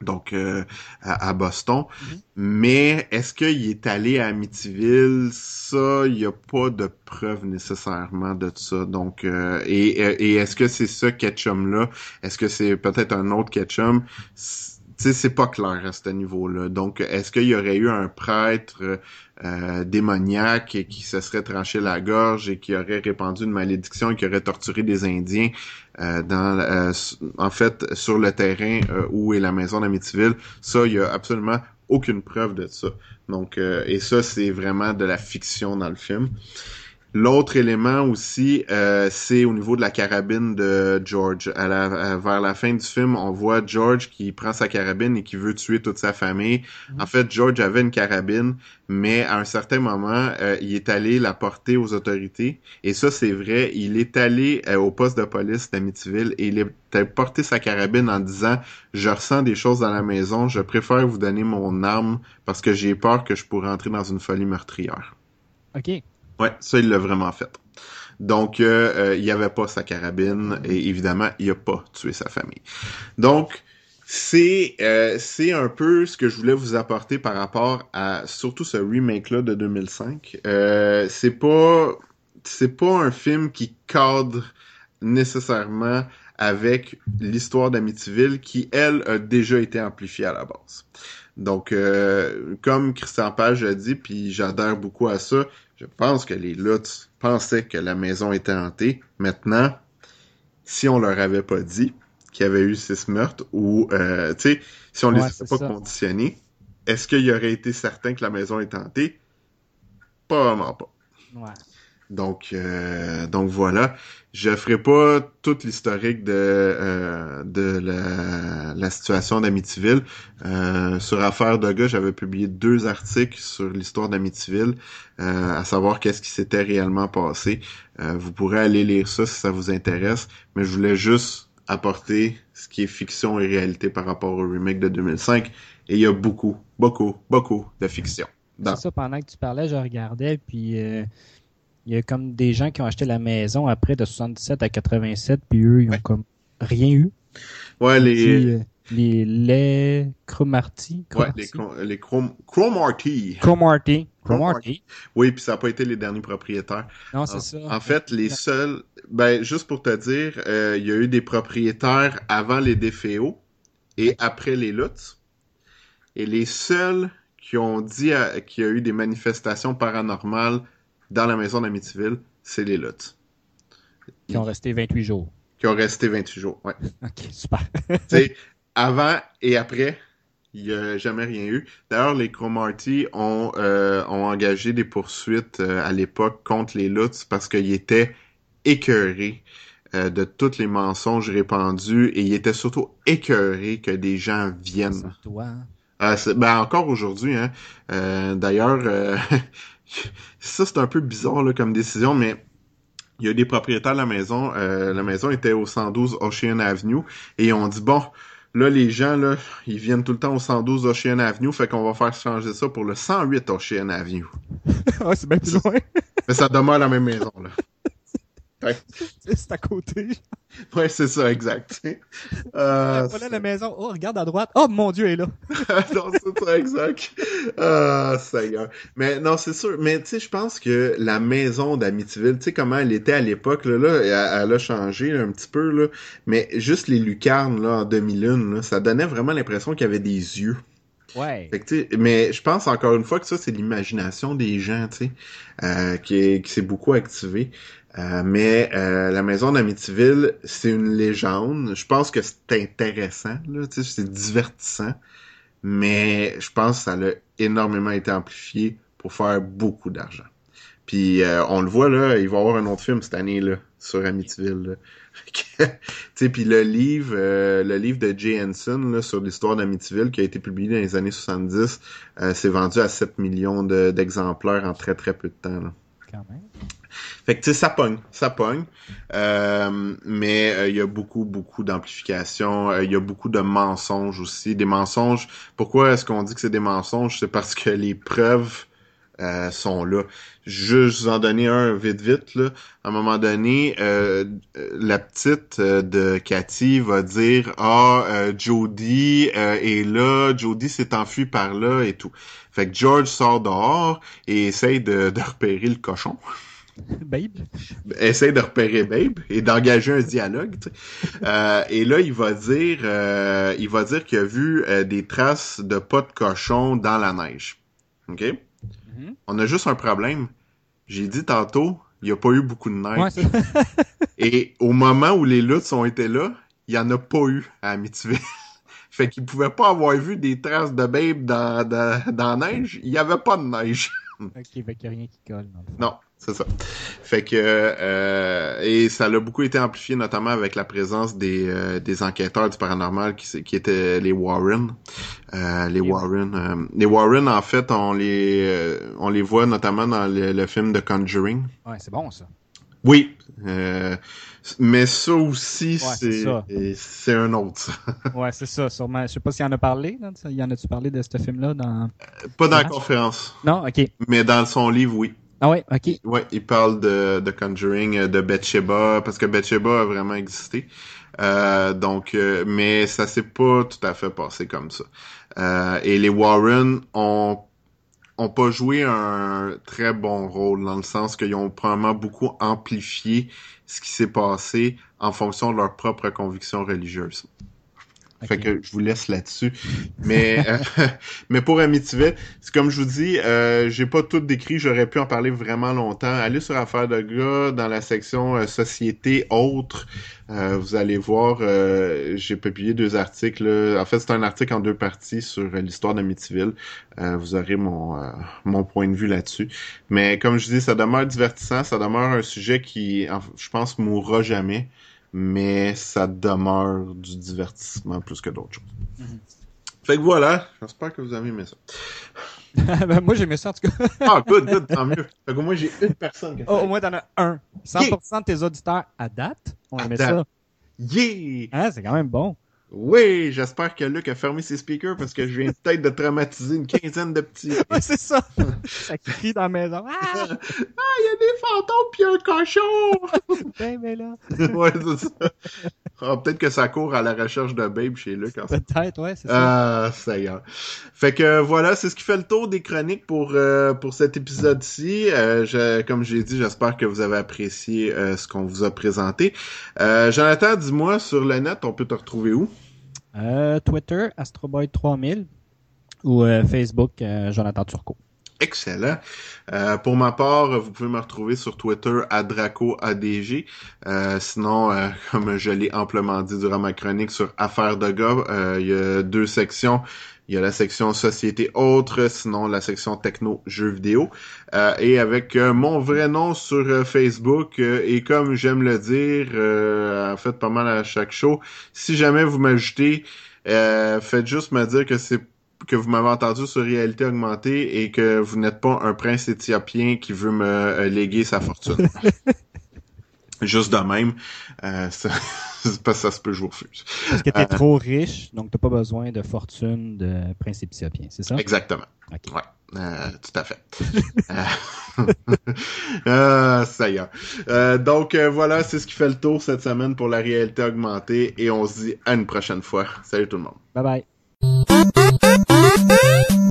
donc euh, à, Boston. Mm-hmm. Mais est-ce qu'il est allé à Amityville? Ça, il n'y a pas de preuve nécessairement de ça. Donc, euh, et, et est-ce que c'est ce Ketchum-là? Est-ce que c'est peut-être un autre Ketchum? C'est pas clair à ce niveau-là. Donc, est-ce qu'il y aurait eu un prêtre euh, démoniaque qui se serait tranché la gorge et qui aurait répandu une malédiction et qui aurait torturé des Indiens euh, dans, euh, en fait, sur le terrain où est la maison d'Amityville? Ça, il y a absolument aucune preuve de ça. Donc, et ça, c'est vraiment de la fiction dans le film. L'autre élément aussi, euh, c'est au niveau de la carabine de George. À la, vers la fin du film, on voit George qui prend sa carabine et qui veut tuer toute sa famille. Mhm. En fait, George avait une carabine, mais à un certain moment, euh, il est allé la porter aux autorités. Et ça, c'est vrai. Il est allé euh, au poste de police d'Amityville et il a porté sa carabine en disant « Je ressens des choses dans la maison. Je préfère vous donner mon arme parce que j'ai peur que je pourrais entrer dans une folie meurtrière. » OK. Ouais, ça, il l'a vraiment fait. Donc, euh, euh, il n'y avait pas sa carabine et évidemment, il n'a pas tué sa famille. Donc, c'est euh, c'est un peu ce que je voulais vous apporter par rapport à surtout ce remake là de 2005. Euh, c'est pas c'est pas un film qui cadre nécessairement avec l'histoire d'Amityville qui elle a déjà été amplifiée à la base. Donc comme Christian Page a dit puis j'adhère beaucoup à ça, je pense que les Lutz pensaient que la maison était hantée. Maintenant, si on leur avait pas dit qu'il y avait eu six meurtres ou, euh, tu sais, si on les avait pas conditionnés, est-ce qu'il aurait été certain que la maison est hantée? Pas vraiment pas. Ouais. Donc, euh, donc voilà. Je ferai pas toute l'historique de euh, de la, situation d'Amityville. Euh, sur Affaire de gars, j'avais publié deux articles sur l'histoire d'Amityville, euh, à savoir qu'est-ce qui s'était réellement passé. Vous pourrez aller lire ça si ça vous intéresse, mais je voulais juste apporter ce qui est fiction et réalité par rapport au remake de 2005. Et il y a beaucoup, beaucoup, beaucoup de fiction. C'est ça, pendant que tu parlais, je regardais, puis il y a comme des gens qui ont acheté la maison après de 77 à 87, puis eux, ils ont comme rien eu. Ouais, les... Euh, les les Cromarty. Ouais, les, les Cromarty. Cromarty. Cromarty. Oui, puis ça n'a pas été les derniers propriétaires. Non, c'est ça. En fait, les seuls... Ben, juste pour te dire, euh, il y a eu des propriétaires avant les déféos et après les Lutz. Et les seuls qui ont dit qu'il y a eu des manifestations paranormales dans la maison d'Amityville, c'est les Lutz. Qui ont resté 28 jours. Qui ont resté 28 jours, ouais. [laughs] ok, super. [laughs] sais, avant et après, il n'y a jamais rien eu. D'ailleurs, les Cromarty ont, euh, ont engagé des poursuites euh, à l'époque contre les Lutz parce qu'ils étaient écœurés euh, de tous les mensonges répandus et ils étaient surtout écœurés que des gens viennent. Toi. Hein? ben encore aujourd'hui, hein. D'ailleurs, [laughs] [laughs] ça, c'est un peu bizarre là, comme décision, mais il y a des propriétaires de la maison. Euh, la maison était au 112 Ocean Avenue et ont dit bon, là les gens là, ils viennent tout le temps au 112 Ocean Avenue, fait qu'on va faire changer ça pour le 108 Ocean Avenue. [laughs] ouais, c'est bien plus loin. Mais ça demeure la même maison là. [laughs] C'est à côté. Ouais, c'est ça, exact. [laughs] Euh, voilà la maison. Oh, regarde à droite. Oh, mon Dieu, elle est là. [laughs] non, c'est ça, exact. Ah, Seigneur. Mais non, c'est sûr. Mais tu sais, je pense que la maison d'Amityville, tu sais comment elle était à l'époque, là, là elle, a changé un petit peu, là. Mais juste les lucarnes, là, en demi-lune, là, ça donnait vraiment l'impression qu'il y avait des yeux. Ouais. Fait que, mais je pense encore une fois que ça, c'est l'imagination des gens, tu sais, euh, qui, qui s'est beaucoup activée. Euh, mais euh, la maison d'Amityville, c'est une légende. Je pense que c'est intéressant, c'est divertissant, mais je pense que ça a énormément été amplifié pour faire beaucoup d'argent. Puis euh, on le voit là, il va y avoir un autre film cette année là sur Amityville. [laughs] puis le livre, euh, le livre de Jay Henson là, sur l'histoire d'Amityville qui a été publié dans les années 70, euh, s'est vendu à 7 millions d'exemplaires en très très peu de temps. Là. Quand même. Fait que tu sais, ça pogne, ça pogne. Euh, mais euh, il y a beaucoup, beaucoup d'amplification. Euh, il y a beaucoup de mensonges aussi. Des mensonges. Pourquoi est-ce qu'on dit que c'est des mensonges? C'est parce que les preuves sont là. Je vais vous en donner un vite vite. Là. À un moment donné, la petite de Cathy va dire Ah, Jody est là, Jody s'est enfui par là et tout. Fait que George sort dehors et essaye de, de repérer le cochon. [laughs] Babe. Essaye de repérer Babe et d'engager un dialogue. Euh, et là, il va dire, euh, il va dire qu'il a vu euh, des traces de pas de cochon dans la neige. Ok? Mhm. On a juste un problème. J'ai dit tantôt, il n'y a pas eu beaucoup de neige. Ouais, [laughs] et au moment où les luttes ont été là, il y en a pas eu à Amityville. [laughs] fait qu'il pouvait pas avoir vu des traces de Babe dans, dans, dans la neige. Il y avait pas de neige. ok, fait qu'il y a rien qui colle. dans le fond. Non, c'est ça. Fait que euh, et ça a beaucoup été amplifié notamment avec la présence des, euh, des enquêteurs du paranormal qui, qui étaient les Warren. Euh, les Warren, les Warren en fait on les on les voit notamment dans le, le film de Conjuring. Ouais, c'est bon ça. Oui, mais ça aussi Ouais, c'est un autre. ça. [laughs] Ouais, c'est ça, sûrement. Je sais pas s'il en a parlé. Ça. y en a-tu parlé de ce film-là dans. Pas dans la Ouais. conférence, Non, ok. mais dans son livre oui. Ah ouais, ok. Ouais, il parle de, de Conjuring, euh, de Bathsheba, parce que Bathsheba a vraiment existé. Euh, donc, euh, mais ça s'est pas tout à fait passé comme ça. Euh, et les Warren ont ont pas joué un très bon rôle dans le sens qu'ils ont probablement beaucoup amplifié ce qui s'est passé en fonction de leurs propres convictions religieuses. Fait que je vous laisse là-dessus. Mais euh, [laughs] mais pour Amityville, c'est comme je vous dis, euh, j'ai pas tout décrit, j'aurais pu en parler vraiment longtemps. Allez sur Affaires de gars dans la section euh, Société autres. Euh, vous allez voir, euh, j'ai publié deux articles. là. En fait, c'est un article en deux parties sur l'histoire d'Amityville. Euh, vous aurez mon euh, mon point de vue là-dessus. Mais comme je dis, ça demeure divertissant, ça demeure un sujet qui, je pense, mourra jamais mais ça demeure du divertissement plus que d'autres choses. Mhm. Fait que voilà, j'espère que vous avez aimé ça. [laughs] Ben, moi, j'aimais ça en tout cas. Ah, good, good, tant mieux. Fait que moi, j'ai une personne qui a fait Oh, au moins, t'en as un. 100% de tes auditeurs à date ont aimé ça. Yeah! Hein, c'est quand même bon. Oui, j'espère que Luc a fermé ses speakers parce que je viens [laughs] peut-être de traumatiser une quinzaine de petits. [laughs] Ouais, c'est ça. [laughs] ça crie dans la maison. Ah, Ah, il y a des fantômes pis un cochon! ben, ben là. ouais, c'est ça. Ah, peut-être que ça court à la recherche de Babe chez Luc en fait. Peut-être, ouais, c'est ça. Ah, ça y est. Fait que voilà, c'est ce qui fait le tour des chroniques pour euh, pour cet épisode-ci. Euh, je- comme j'ai dit, j'espère que vous avez apprécié euh, ce qu'on vous a présenté. Euh, Jonathan, dis-moi sur le net, on peut te retrouver où? Euh, Twitter, Astroboy3000 ou euh, Facebook, euh, Jonathan Turcot. Excellent. Euh, pour ma part, vous pouvez me retrouver sur Twitter à DracoADG. Euh, sinon, euh, [laughs] comme je l'ai amplement dit durant ma chronique sur Affaires de gars, euh, il y a deux sections. Il y a la section Société autres, sinon la section Techno Jeux vidéo. Euh, et avec euh, mon vrai nom sur euh, Facebook, euh, et comme j'aime le dire, en fait pas mal à chaque show, si jamais vous m'ajoutez, faites juste me dire que c'est que vous m'avez entendu sur réalité augmentée et que vous n'êtes pas un prince éthiopien qui veut me euh, léguer sa fortune. [laughs] Juste de même, euh, ça, [laughs] parce que ça se peut, je vous refuse. Parce que t'es Euh. trop riche, donc t'as pas besoin de fortune de principe éthiopien, c'est ça? Exactement. Ok. Ouais, euh, tout à fait. Euh, [laughs] ça y est. Euh, donc voilà, c'est ce qui fait le tour cette semaine pour la réalité augmentée et on se dit à une prochaine fois. Salut tout le monde. Bye bye. Bye.